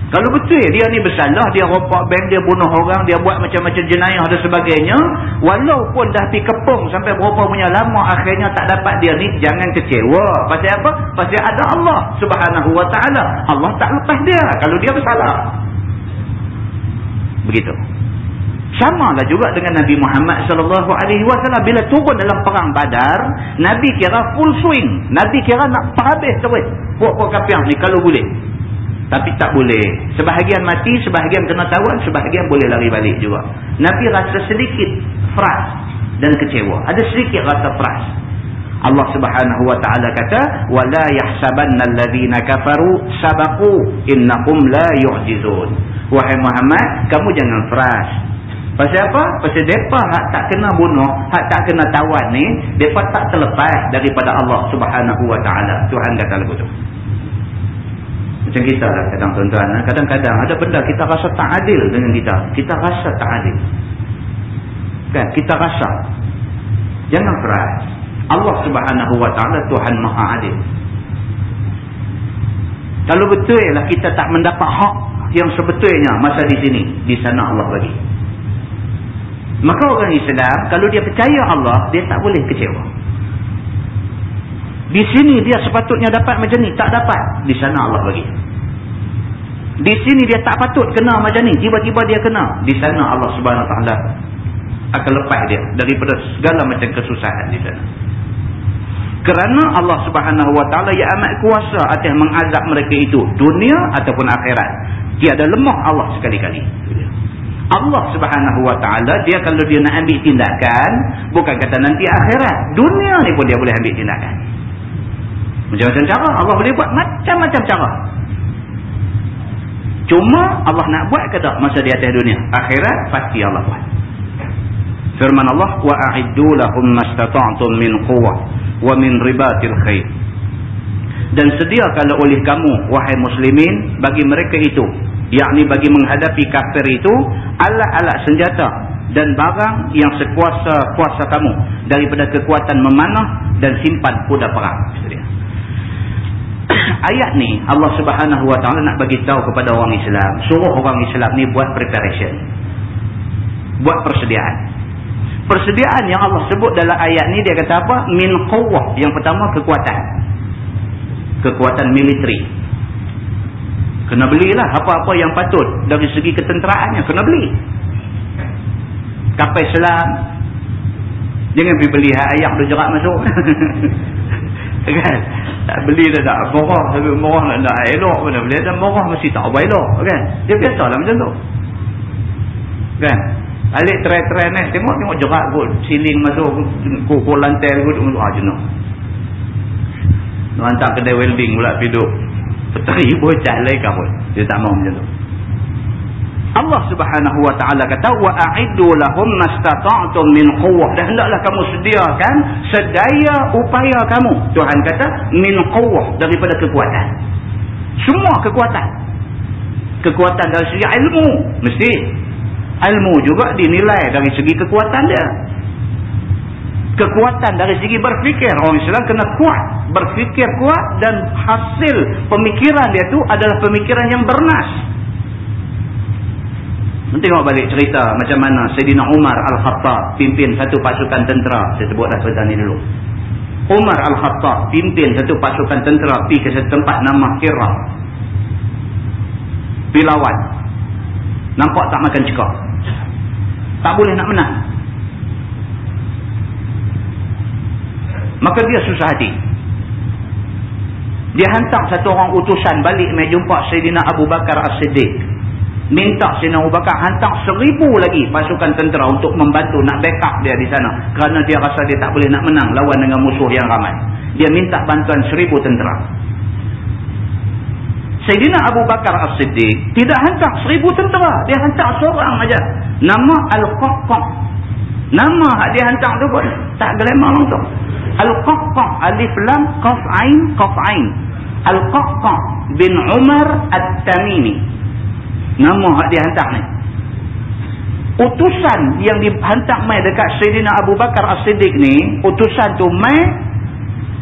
kalau betul dia ni bersalah, dia rompak bank, dia bunuh orang, dia buat macam-macam jenayah dan sebagainya. Walaupun dah pergi kepung sampai berapa punya lama akhirnya tak dapat dia ni, jangan kecewa. Pasal apa? Pasal ada Allah subhanahu wa ta'ala. Allah tak lepas dia kalau dia bersalah. Begitu. Sama lah juga dengan Nabi Muhammad sallallahu alaihi wasallam bila turun dalam perang Badar, Nabi kira full swing. Nabi kira nak habis terus. Puak-puak kafir ni kalau boleh. Tapi tak boleh. Sebahagian mati, sebahagian kena tawan, sebahagian boleh lari balik juga. Nabi rasa sedikit fras dan kecewa. Ada sedikit rasa fras. Allah Subhanahu wa taala kata, "Wala yahsabanna alladhina kafaru sabaqu innahum la yu'jizun." Wahai Muhammad, kamu jangan fras. Pasal apa? Pasal depa hak tak kena bunuh, hak tak kena tawan ni, depa tak terlepas daripada Allah Subhanahu wa taala. Tuhan kata begitu. Macam kita lah kadang tuan-tuan. Eh. Kadang-kadang ada benda kita rasa tak adil dengan kita. Kita rasa tak adil. Kan? Kita rasa. Jangan keras. Allah subhanahu wa ta'ala Tuhan maha adil. Kalau betul lah kita tak mendapat hak yang sebetulnya masa di sini. Di sana Allah bagi. Maka orang Islam kalau dia percaya Allah, dia tak boleh kecewa. Di sini dia sepatutnya dapat macam ni. Tak dapat. Di sana Allah bagi. Di sini dia tak patut kena macam ni. Tiba-tiba dia kena. Di sana Allah subhanahu wa ta'ala akan lepas dia. Daripada segala macam kesusahan di sana. Kerana Allah subhanahu wa ta'ala yang amat kuasa atas mengazab mereka itu. Dunia ataupun akhirat. Dia ada lemah Allah sekali-kali. Allah subhanahu wa ta'ala dia kalau dia nak ambil tindakan. Bukan kata nanti akhirat. Dunia ni pun dia boleh ambil tindakan. Macam-macam cara. Allah boleh buat macam-macam cara. Cuma Allah nak buat ke tak masa di atas dunia? Akhirat pasti Allah buat. Firman Allah wa a'iddu lahum mastata'tum min quwwah wa min ribatil. Dan sediakanlah oleh kamu wahai muslimin bagi mereka itu yakni bagi menghadapi kafir itu alat-alat senjata dan barang yang sekuasa-kuasa kamu daripada kekuatan memanah dan simpan kuda perang. Ayat ni Allah Subhanahu Wa Taala nak bagi tahu kepada orang Islam, suruh orang Islam ni buat preparation. Buat persediaan. Persediaan yang Allah sebut dalam ayat ni dia kata apa? Min quwwah. Yang pertama kekuatan. Kekuatan militeri. Kena belilah apa-apa yang patut dari segi ketenteraannya kena beli. Kapal selam. Jangan pergi beli ayam tu jerat masuk. *laughs* kan? Tak beli dah tak murah. Tapi murah nak nak elok dah beli. Dan murah mesti tak apa elok. Kan? Dia biasalah macam tu. Kan? Balik tren-tren ni. Tengok tengok jerat kot. Siling masuk. Kukur lantai kot. Ah jenuh. Hantar kedai welding pula hidup. Peteri *laughs* bocah lain pun. Dia tak mau macam tu. Allah Subhanahu wa taala kata wa a'iddu lahum mastata'tum min quwwah. Dan hendaklah kamu sediakan sedaya upaya kamu. Tuhan kata min quwwah daripada kekuatan. Semua kekuatan. Kekuatan dari segi ilmu mesti. Ilmu juga dinilai dari segi kekuatan dia. Kekuatan dari segi berfikir. Orang Islam kena kuat berfikir kuat dan hasil pemikiran dia tu adalah pemikiran yang bernas Tengok balik cerita macam mana Sayyidina Umar Al-Khattab pimpin satu pasukan tentera. Saya sebut dah cerita ni dulu. Umar Al-Khattab pimpin satu pasukan tentera pergi ke satu tempat nama Kira. Pilawat. Nampak tak makan cekak. Tak boleh nak menang. Maka dia susah hati. Dia hantar satu orang utusan balik mai jumpa Sayyidina Abu Bakar As-Siddiq minta Sina Abu Bakar hantar seribu lagi pasukan tentera untuk membantu nak backup dia di sana. Kerana dia rasa dia tak boleh nak menang lawan dengan musuh yang ramai. Dia minta bantuan seribu tentera. Sayyidina Abu Bakar As-Siddiq tidak hantar seribu tentera. Dia hantar seorang aja. nama Al-Qaqqa nama dia hantar tu pun tak glamour langsung Al-Qaqqa Alif Lam Qaf Ain Qaf Ain. Al-Qaqqa bin Umar At-Tamimi Nama hak dia hantar ni. Utusan yang dihantar mai dekat Sayyidina Abu Bakar As-Siddiq ni, utusan tu mai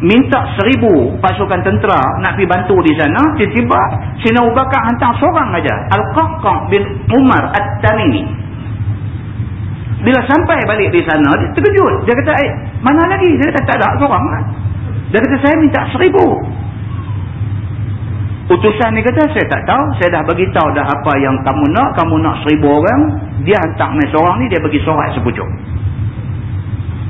minta seribu pasukan tentera nak pergi bantu di sana. Tiba-tiba Sayyidina Abu Bakar hantar seorang aja, Al-Qaqqa bin Umar At-Tamimi. Bila sampai balik di sana, dia terkejut. Dia kata, eh, mana lagi? Dia kata, tak ada seorang. Kan? Dia kata, saya minta seribu. Utusan ni kata, saya tak tahu. Saya dah bagi tahu dah apa yang kamu nak. Kamu nak seribu orang. Dia hantar main seorang ni, dia bagi sorat sepucuk.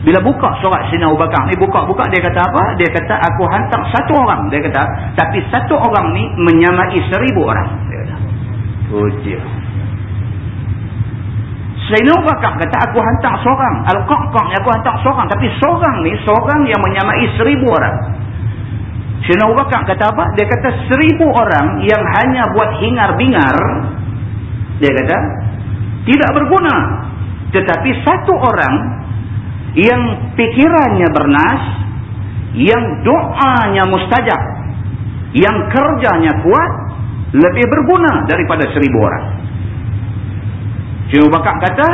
Bila buka sorat Sina Ubakar ni, buka-buka dia kata apa? Dia kata, aku hantar satu orang. Dia kata, tapi satu orang ni menyamai seribu orang. Dia kata, oh dia. Sina Ubakar kata, aku hantar seorang. Al-Qaqaq aku hantar seorang. Tapi seorang ni, seorang yang menyamai seribu orang. Sina Abu Bakar kata apa? Dia kata seribu orang yang hanya buat hingar-bingar. Dia kata, tidak berguna. Tetapi satu orang yang pikirannya bernas, yang doanya mustajab, yang kerjanya kuat, lebih berguna daripada seribu orang. Sina Abu Bakar kata,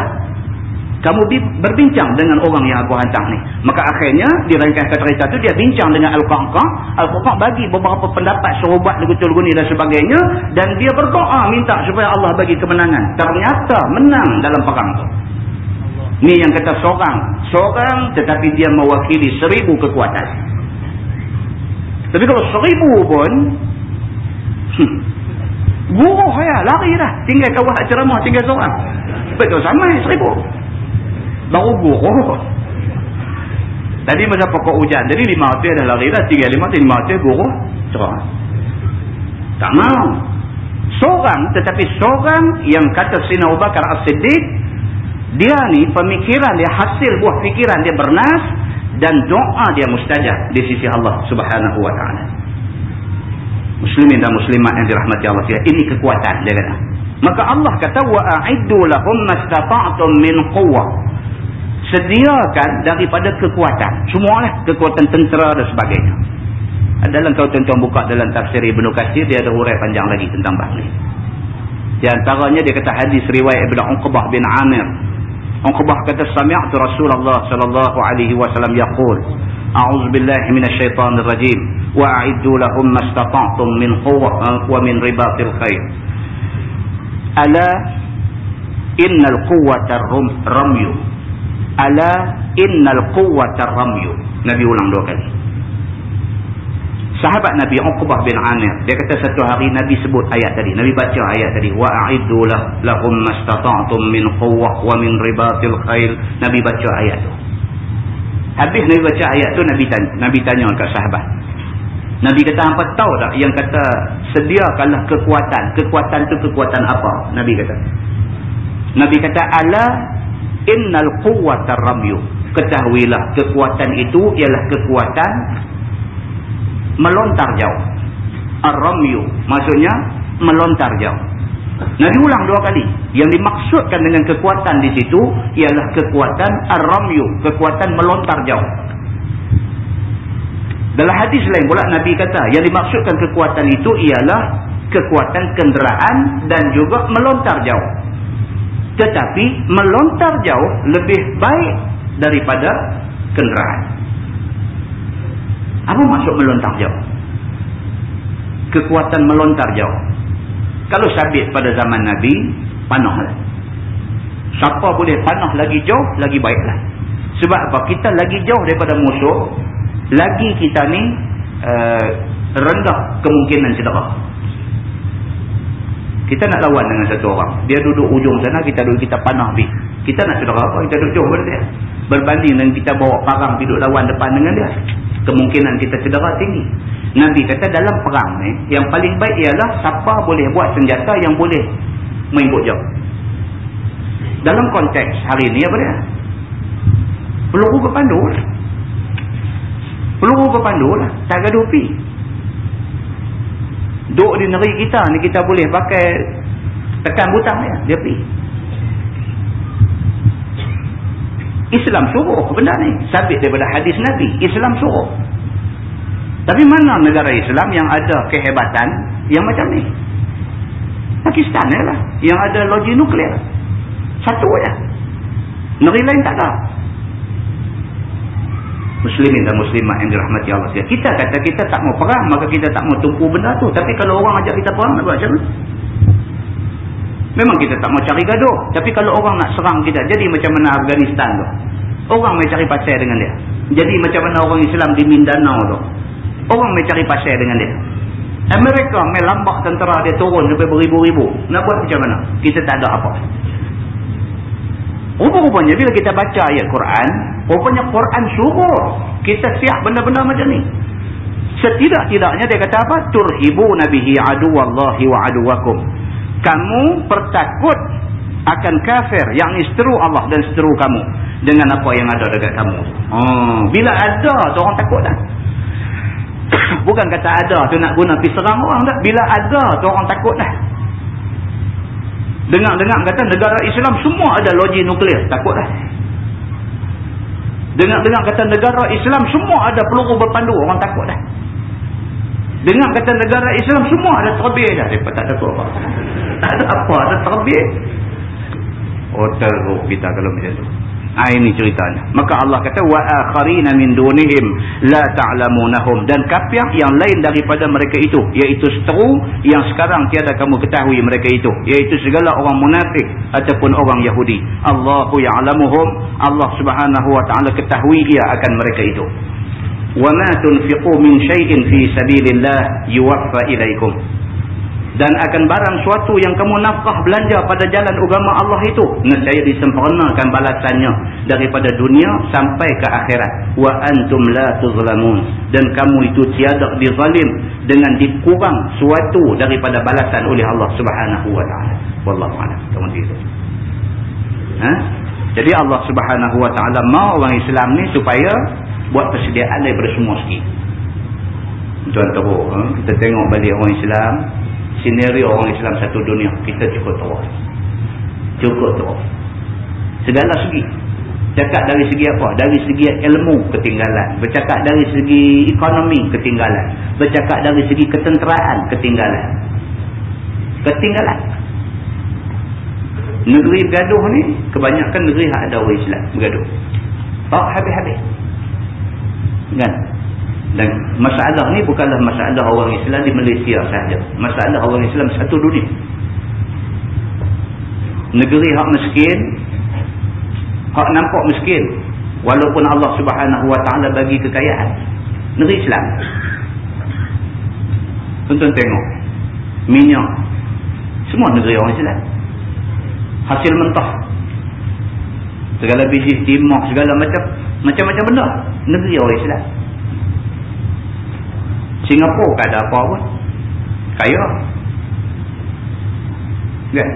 kamu berbincang dengan orang yang aku hantar ni. Maka akhirnya, di rangkaian cerita tu, dia bincang dengan Al-Qaqqa. Al-Qaqqa bagi beberapa pendapat serubat lugu-lugu dan sebagainya. Dan dia berdoa minta supaya Allah bagi kemenangan. Ternyata menang dalam perang tu. Ni yang kata seorang. Seorang tetapi dia mewakili seribu kekuatan. Tapi kalau seribu pun, hmm, buruh ya, lari dah. Tinggal kawah ceramah, tinggal seorang. Betul sama seribu baru guruh *laughs* tadi masa pokok hujan. Jadi lima hati dah lari dah tiga lima hati lima hati guruh cerah. Tak mau. Seorang tetapi seorang yang kata Sina Abu Bakar As-Siddiq dia ni pemikiran dia hasil buah fikiran dia bernas dan doa dia mustajab di sisi Allah subhanahu wa ta'ala. Muslimin dan muslimat yang dirahmati Allah ini kekuatan dia kata. Maka Allah kata wa a'iddu lahum mastata'tum min quwwah sediakan daripada kekuatan. Semualah kekuatan tentera dan sebagainya. Dalam kalau tuan-tuan buka dalam tafsir Ibn Qasir dia ada hurai panjang lagi tentang bab ni di antaranya dia kata hadis riwayat Ibn Uqbah bin Amir. Uqbah kata sami'tu Rasulullah sallallahu alaihi wasallam yaqul A'udzu billahi minasyaitonir rajim wa a'iddu lahum mastata'tum min quwwah wa min ribatil khair Ala innal quwwata ramyu Ala innal quwwata ramyu Nabi ulang dua kali Sahabat Nabi Uqbah bin Amir, dia kata satu hari Nabi sebut ayat tadi. Nabi baca ayat tadi. Wa a'iddu lahum mastata'tum min quwwah wa min ribatil khail. Nabi baca ayat tu. Habis Nabi baca ayat tu, Nabi tanya, Nabi tanya kat sahabat. Nabi kata, apa tahu tak yang kata sediakanlah kekuatan. Kekuatan tu kekuatan apa? Nabi kata. Nabi kata, ala innal quwwata ramyu. Ketahuilah kekuatan itu ialah kekuatan melontar jauh. Ar-ramyu maksudnya melontar jauh. Nabi ulang dua kali. Yang dimaksudkan dengan kekuatan di situ ialah kekuatan ar-ramyu, kekuatan melontar jauh. Dalam hadis lain pula Nabi kata, yang dimaksudkan kekuatan itu ialah kekuatan kenderaan dan juga melontar jauh. Tetapi melontar jauh lebih baik daripada kenderaan. Apa maksud melontar jauh? Kekuatan melontar jauh. Kalau sabit pada zaman Nabi, panahlah. Siapa boleh panah lagi jauh, lagi baiklah. Sebab apa? Kita lagi jauh daripada musuh, lagi kita ni uh, rendah kemungkinan cedera. Kita nak lawan dengan satu orang. Dia duduk ujung sana, kita duduk kita panah pergi. Kita nak cedera apa? Kita duduk jauh pada dia. Berbanding dengan kita bawa parang duduk lawan depan dengan dia kemungkinan kita cedera tinggi. Nabi kata dalam perang ni, yang paling baik ialah siapa boleh buat senjata yang boleh mengimbuk jauh. Dalam konteks hari ni apa dia? Peluru berpandu lah. Peluru berpandu lah. Tak gaduh pi. Duk di negeri kita ni kita boleh pakai tekan butang dia. Dia pi. Islam suruh benda ni. Sabit daripada hadis Nabi. Islam suruh. Tapi mana negara Islam yang ada kehebatan yang macam ni? Pakistan ni lah. Yang ada logi nuklear. Satu aja. Negeri lain tak ada. Muslimin dan muslimat yang dirahmati Allah. Kita kata kita tak mau perang. Maka kita tak mau tumpu benda tu. Tapi kalau orang ajak kita perang, nak buat macam mana? Memang kita tak mau cari gaduh. Tapi kalau orang nak serang kita, jadi macam mana Afghanistan tu. Orang mai cari pasal dengan dia. Jadi macam mana orang Islam di Mindanao tu. Orang mai cari pasal dengan dia. Amerika mai lambak tentera dia turun sampai beribu-ribu. Nak buat macam mana? Kita tak ada apa. Rupa-rupanya bila kita baca ayat Quran, rupanya Quran suruh kita siap benda-benda macam ni. Setidak-tidaknya dia kata apa? Turhibu nabihi aduwallahi wa aduwakum kamu pertakut akan kafir yang seteru Allah dan seteru kamu dengan apa yang ada dekat kamu. Hmm. Bila ada tu orang takut dah. *coughs* Bukan kata ada tu nak guna pergi serang orang dah. Bila ada tu orang takut dah. Dengar-dengar kata negara Islam semua ada logi nuklear. Takut dah. Dengar-dengar kata negara Islam semua ada peluru berpandu. Orang takut dah. Dengar kata negara Islam semua ada terbih dah. Mereka tak takut apa. Tak ada apa. Ada terbih. Oh teruk kita kalau macam tu. Ha, ini ceritanya. Maka Allah kata wa akharina min dunihim la ta'lamunahum dan kafir yang lain daripada mereka itu iaitu seteru yang sekarang tiada kamu ketahui mereka itu iaitu segala orang munafik ataupun orang Yahudi. Allahu ya'lamuhum. Allah Subhanahu wa ta'ala ketahui ia akan mereka itu. Wa ma tunfiqu min syai'in fi sabilillah yuwaffa ilaikum dan akan barang suatu yang kamu nafkah belanja pada jalan agama Allah itu nescaya disempurnakan balasannya daripada dunia sampai ke akhirat. Wa antum la tuzlamun. Dan kamu itu tiada dizalim dengan dikurang suatu daripada balasan oleh Allah Subhanahu wa taala. Wallahu a'lam. Kamu itu ha? Jadi Allah Subhanahu wa taala mau orang Islam ni supaya buat persediaan daripada semua sikit. tuan teruk ha? kita tengok balik orang Islam sineri orang Islam satu dunia kita cukup teruk cukup teruk segala segi cakap dari segi apa? Dari segi ilmu ketinggalan. Bercakap dari segi ekonomi ketinggalan. Bercakap dari segi ketenteraan ketinggalan. Ketinggalan. Negeri bergaduh ni kebanyakan negeri ada orang Islam bergaduh. Oh habis-habis. Kan dan masalah ni bukanlah masalah orang Islam di Malaysia sahaja. Masalah orang Islam satu dunia. Negeri hak miskin, hak nampak miskin. Walaupun Allah subhanahu wa ta'ala bagi kekayaan. Negeri Islam. Tuan-tuan tengok. Minyak. Semua negeri orang Islam. Hasil mentah. Segala biji timah, segala macam. Macam-macam benda. Negeri orang Islam. Singapura tak ada apa pun. Kaya. Kan?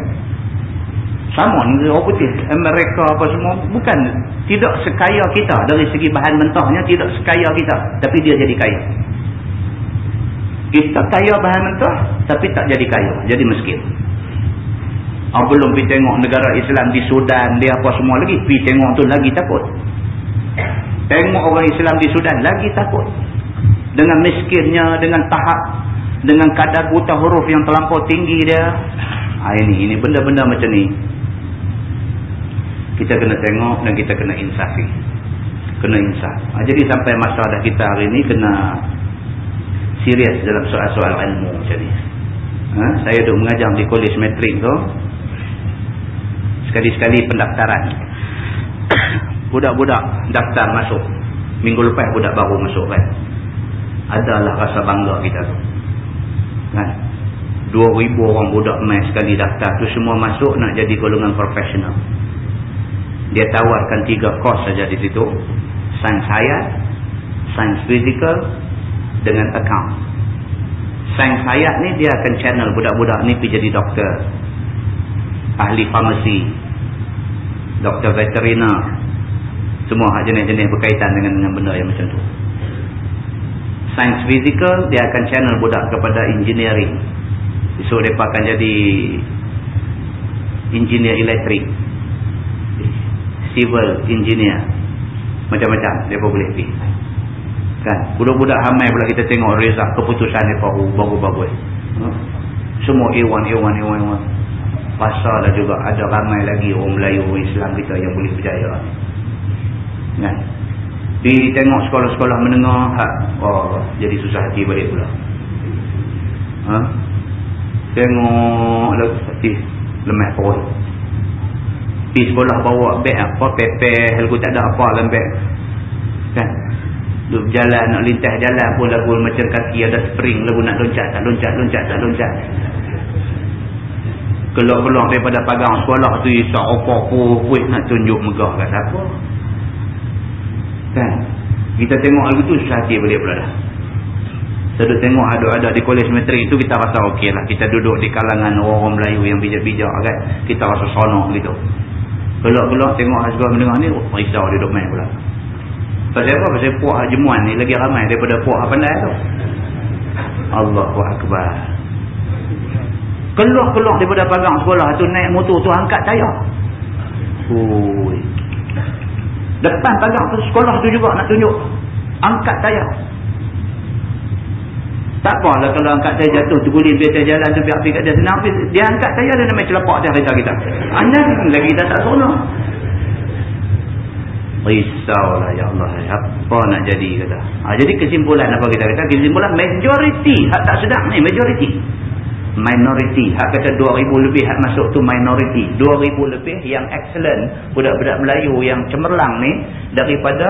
Sama orang putih. Amerika apa semua. Bukan. Tidak sekaya kita. Dari segi bahan mentahnya tidak sekaya kita. Tapi dia jadi kaya. Kita kaya bahan mentah. Tapi tak jadi kaya. Jadi miskin. Oh, belum pergi tengok negara Islam di Sudan. Dia apa semua lagi. Pergi tengok tu lagi takut. Tengok orang Islam di Sudan. Lagi takut dengan miskinnya, dengan tahap, dengan kadar buta huruf yang terlampau tinggi dia. Ha, ini, ini benda-benda macam ni. Kita kena tengok dan kita kena insafi. Kena insaf. Ha, jadi sampai masa dah kita hari ini kena serius dalam soal-soal ilmu macam ni. Ha, saya duduk mengajar di kolej metrik tu. Sekali-sekali pendaftaran. *coughs* Budak-budak daftar masuk. Minggu lepas budak baru masuk kan adalah rasa bangga kita tu. Kan? 2000 orang budak main sekali daftar tu semua masuk nak jadi golongan profesional. Dia tawarkan tiga kos saja di situ. Sains hayat, sains fizikal dengan account. Sains hayat ni dia akan channel budak-budak ni pergi jadi doktor. Ahli farmasi. Doktor veteriner. Semua jenis-jenis berkaitan dengan dengan benda yang macam tu sains fizikal dia akan channel budak kepada engineering. So mereka akan jadi engineer elektrik civil engineer. Macam-macam mereka boleh pergi. Kan? Budak-budak hamai pula kita tengok result keputusan mereka bagus-bagus semua A1 A1 A1 A1 pasal juga ada ramai lagi orang Melayu Islam kita yang boleh berjaya. Kan Pergi tengok sekolah-sekolah menengah. Ha, oh, jadi susah hati balik pula. Ha? Tengok lagi hati. Lemah perut. Pergi sekolah bawa beg apa. Pepeh. Lagu tak ada apa dalam beg. Kan? Duduk jalan. Nak lintas jalan pun lagu macam kaki ada spring. Lagu nak loncat. Tak loncat. Loncat. Tak loncat. Keluar-keluar daripada pagang sekolah tu. Isak opok-opok. Nak tunjuk megah kat siapa. Kan? Kita tengok lagu tu susah hati balik pula dah. Kita tengok ada-ada di kolej metrik itu kita rasa okey lah. Kita duduk di kalangan orang-orang Melayu yang bijak-bijak kan. Kita rasa sonok gitu. Kelak-kelak tengok Hasbah mendengar ni, oh, risau dia duduk main pula. Pasal apa? Pasal puak jemuan ni lagi ramai daripada puak pandai tu. Allahu Akbar. Keluar-keluar daripada pagang sekolah tu naik motor tu angkat tayar. Hui. Depan pagar tu sekolah tu juga nak tunjuk. Angkat tayar. Tak apalah kalau angkat tayar jatuh tu guling biar jalan tu biar pergi kat dia senang. Dia angkat tayar dia nak main celapak dia kereta kita. Anda lagi kita tak seronok. Risaulah ya Allah. Apa nak jadi kata. Ha, jadi kesimpulan apa kita kata. Kesimpulan majoriti. Hak tak sedap ni majoriti minority. Hak kata 2000 lebih hak masuk tu minority. 2000 lebih yang excellent budak-budak Melayu yang cemerlang ni daripada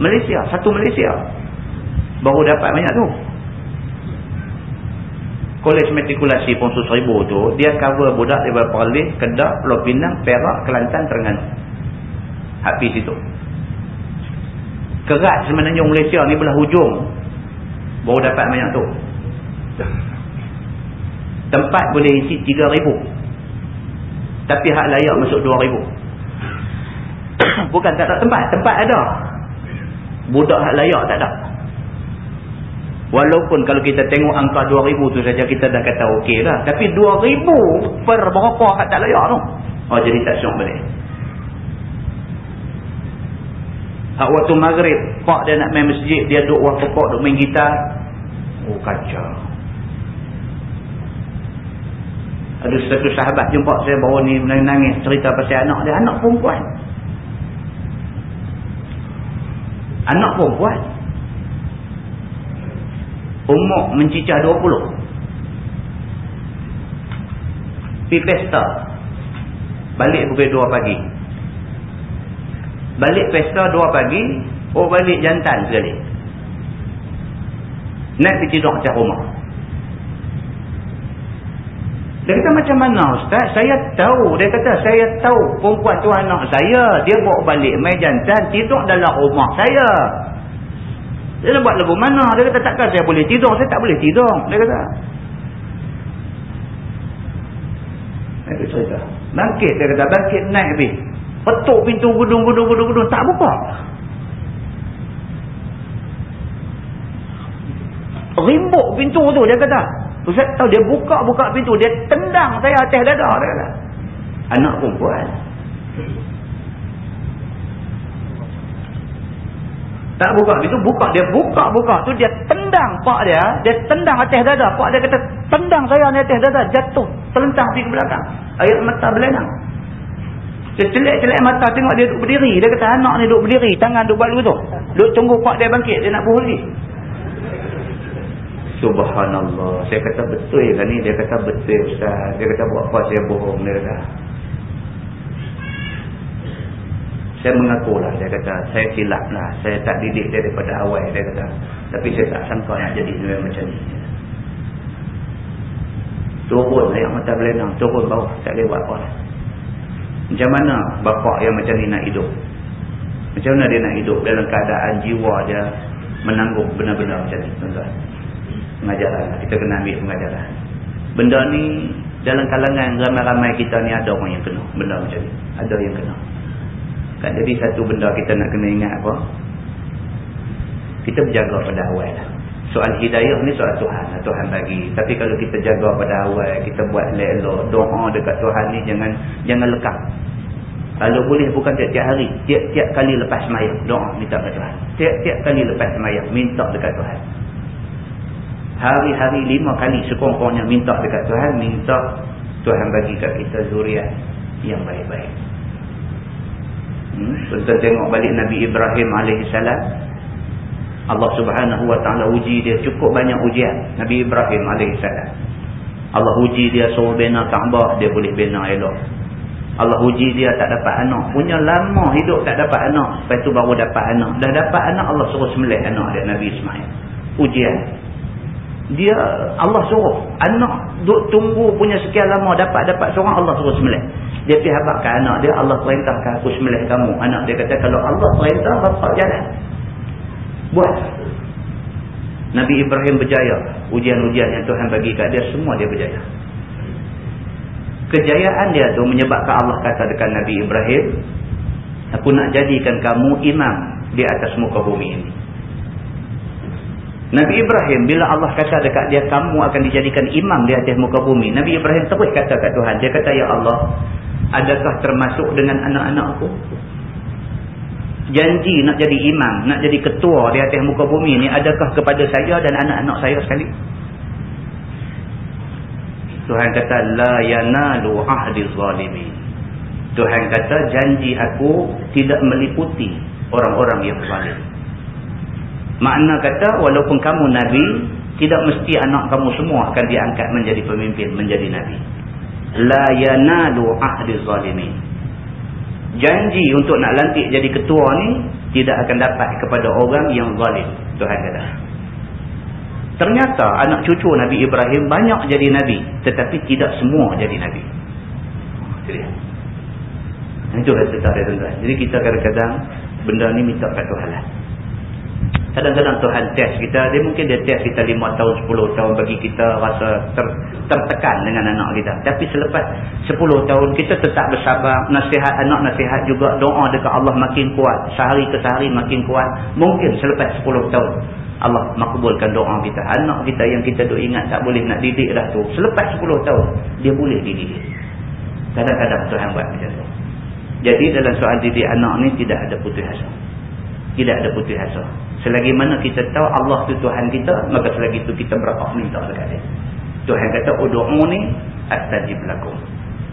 Malaysia. Satu Malaysia. Baru dapat banyak tu. Kolej Matrikulasi Ponsus Ribu tu dia cover budak daripada Perlis, Kedah, Pulau Pinang, Perak, Kelantan, Terengganu. Pergi situ. Kerat semenanjung Malaysia ni belah hujung. Baru dapat banyak tu tempat boleh isi 3,000 tapi hak layak masuk 2,000 *coughs* bukan tak ada tempat tempat ada budak hak layak tak ada
Walaupun kalau kita tengok angka 2,000 tu saja kita dah kata okey lah. Tapi 2,000 per berapa kat tak layak tu. Oh jadi tak syok balik. Hak waktu maghrib, pak dia nak main masjid, dia duduk wah pokok, duduk main gitar. Oh kacau. Ada satu sahabat jumpa saya bawa ni menangis cerita pasal anak dia. Anak perempuan. Anak perempuan. Umur mencicah 20. Pergi pesta. Balik pukul 2 pagi. Balik pesta 2 pagi. Oh balik jantan sekali. Nak pergi tidur macam rumah. Dia kata macam mana Ustaz? Saya tahu. Dia kata saya tahu perempuan tu anak saya. Dia bawa balik main jantan. Tidur dalam rumah saya. Dia nak buat lagu mana? Dia kata takkan saya boleh tidur. Saya tak boleh tidur. Dia kata. Itu cerita. Bangkit dia kata. Bangkit naik habis. Petuk pintu gudung, gudung, gudung, gudung. Tak buka. Rimbuk pintu tu dia kata. Ustaz tahu dia buka-buka pintu. Dia tendang saya atas dada. Dia. Anak perempuan. Tak buka itu buka dia buka-buka tu dia tendang pak dia, dia tendang atas dada. Pak dia kata, "Tendang saya ni atas dada, jatuh, terlentang pergi ke belakang." Air mata berlenang. Dia celik-celik mata tengok dia duduk berdiri. Dia kata, "Anak ni duduk berdiri, tangan duduk buat begitu." Duduk tunggu pak dia bangkit, dia nak buhul lagi. Subhanallah. Saya kata betul kan ni? Dia kata betul Ustaz. Dia kata buat apa saya bohong. Dia kata, Saya mengakulah dia kata saya silap lah. Saya tak didik dia daripada awal dia kata. Tapi saya tak sangka nak jadi dia macam ni. Turun ayam mata belenang. Turun bawah. Tak boleh buat apa lah. Macam mana bapak yang macam ni nak hidup? Macam mana dia nak hidup dalam keadaan jiwa dia menanggung benda-benda macam ni tuan-tuan. Pengajaran. Kita kena ambil pengajaran. Benda ni dalam kalangan ramai-ramai kita ni ada orang yang kena. Benda macam ni. Ada yang kena. Kan jadi satu benda kita nak kena ingat apa? Kita berjaga pada awal lah. Soal hidayah ni soal Tuhan lah. Tuhan bagi. Tapi kalau kita jaga pada awal, kita buat lelok, doa dekat Tuhan ni jangan jangan lekang. Kalau boleh bukan tiap-tiap hari. Tiap-tiap kali lepas semayang, doa minta ke Tuhan. Tiap-tiap kali lepas semayang, minta dekat Tuhan. Hari-hari lima kali sekurang-kurangnya minta dekat Tuhan. Minta Tuhan bagi kat kita zuriat yang baik-baik. Hmm? Kita tengok balik Nabi Ibrahim AS. Allah subhanahu wa ta'ala uji dia. Cukup banyak ujian. Nabi Ibrahim AS. Allah uji dia suruh bina Kaabah. Dia boleh bina elok. Allah uji dia tak dapat anak. Punya lama hidup tak dapat anak. Lepas tu baru dapat anak. Dah dapat anak Allah suruh semelih anak dia Nabi Ismail. Ujian. Dia Allah suruh. Anak duk tunggu punya sekian lama dapat-dapat seorang Allah suruh semelih. Dia pergi habakkan anak dia, Allah perintahkan aku semelih kamu. Anak dia kata, kalau Allah perintah, bapak jalan. Buat. Nabi Ibrahim berjaya. Ujian-ujian yang Tuhan bagi kat dia, semua dia berjaya. Kejayaan dia tu menyebabkan Allah kata dekat Nabi Ibrahim, aku nak jadikan kamu imam di atas muka bumi ini. Nabi Ibrahim, bila Allah kata dekat dia, kamu akan dijadikan imam di atas muka bumi. Nabi Ibrahim terus kata kat Tuhan. Dia kata, Ya Allah, adakah termasuk dengan anak-anakku? Janji nak jadi imam, nak jadi ketua di atas muka bumi ni, adakah kepada saya dan anak-anak saya sekali? Tuhan kata, La yanalu ahdi zalimin. Tuhan kata, janji aku tidak meliputi orang-orang yang zalim. Makna kata, walaupun kamu Nabi, tidak mesti anak kamu semua akan diangkat menjadi pemimpin, menjadi Nabi. La yanalu ahdi zalimin. Janji untuk nak lantik jadi ketua ni tidak akan dapat kepada orang yang zalim Tuhan kata. Ternyata anak cucu Nabi Ibrahim banyak jadi Nabi tetapi tidak semua jadi Nabi. Jadi itu kata tuan-tuan. Jadi kita kadang-kadang benda ni minta kat Tuhan lah Kadang-kadang Tuhan test kita, dia mungkin dia test kita 5 tahun, 10 tahun bagi kita rasa ter, tertekan dengan anak kita. Tapi selepas 10 tahun, kita tetap bersabar, nasihat anak, nasihat juga, doa dekat Allah makin kuat. Sehari ke sehari makin kuat. Mungkin selepas 10 tahun, Allah makbulkan doa kita. Anak kita yang kita duk ingat tak boleh nak didik dah tu. Selepas 10 tahun, dia boleh didik. Kadang-kadang Tuhan buat macam tu. Jadi dalam soal didik anak ni tidak ada putus asa. Tidak ada putus asa. Selagi mana kita tahu Allah tu Tuhan kita, maka selagi itu kita berapa minta dekat dia. Tuhan kata, oh doa ni, astajib lakum.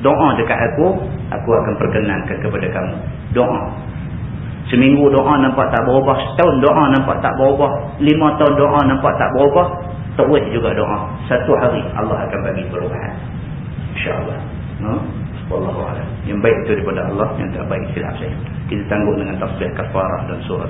Doa dekat aku, aku akan perkenankan kepada kamu. Doa. Seminggu doa nampak tak berubah. Setahun doa nampak tak berubah. Lima tahun doa nampak tak berubah. Terus juga doa. Satu hari Allah akan bagi perubahan. InsyaAllah. Ha? Yang baik itu daripada Allah. Yang tak baik silap saya. Kita tanggung dengan tasbih kafarah dan surah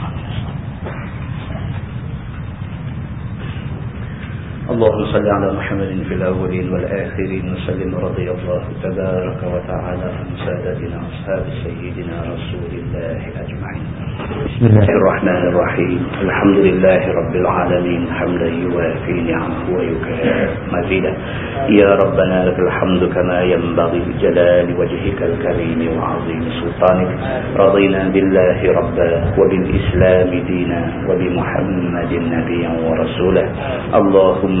اللهم صل على محمد في الأولين والآخرين وسلم رضي الله تبارك وتعالى عن سادتنا أصحاب سيدنا رسول الله أجمعين. بسم الله. الرحمن الرحيم. الحمد لله رب العالمين. حمدا يوافي نعمه ويكافئ مزيدا. يا ربنا لك الحمد كما ينبغي بجلال وجهك الكريم وعظيم سلطانك. رضينا بالله ربا وبالإسلام دينا وبمحمد نبيا ورسولا اللهم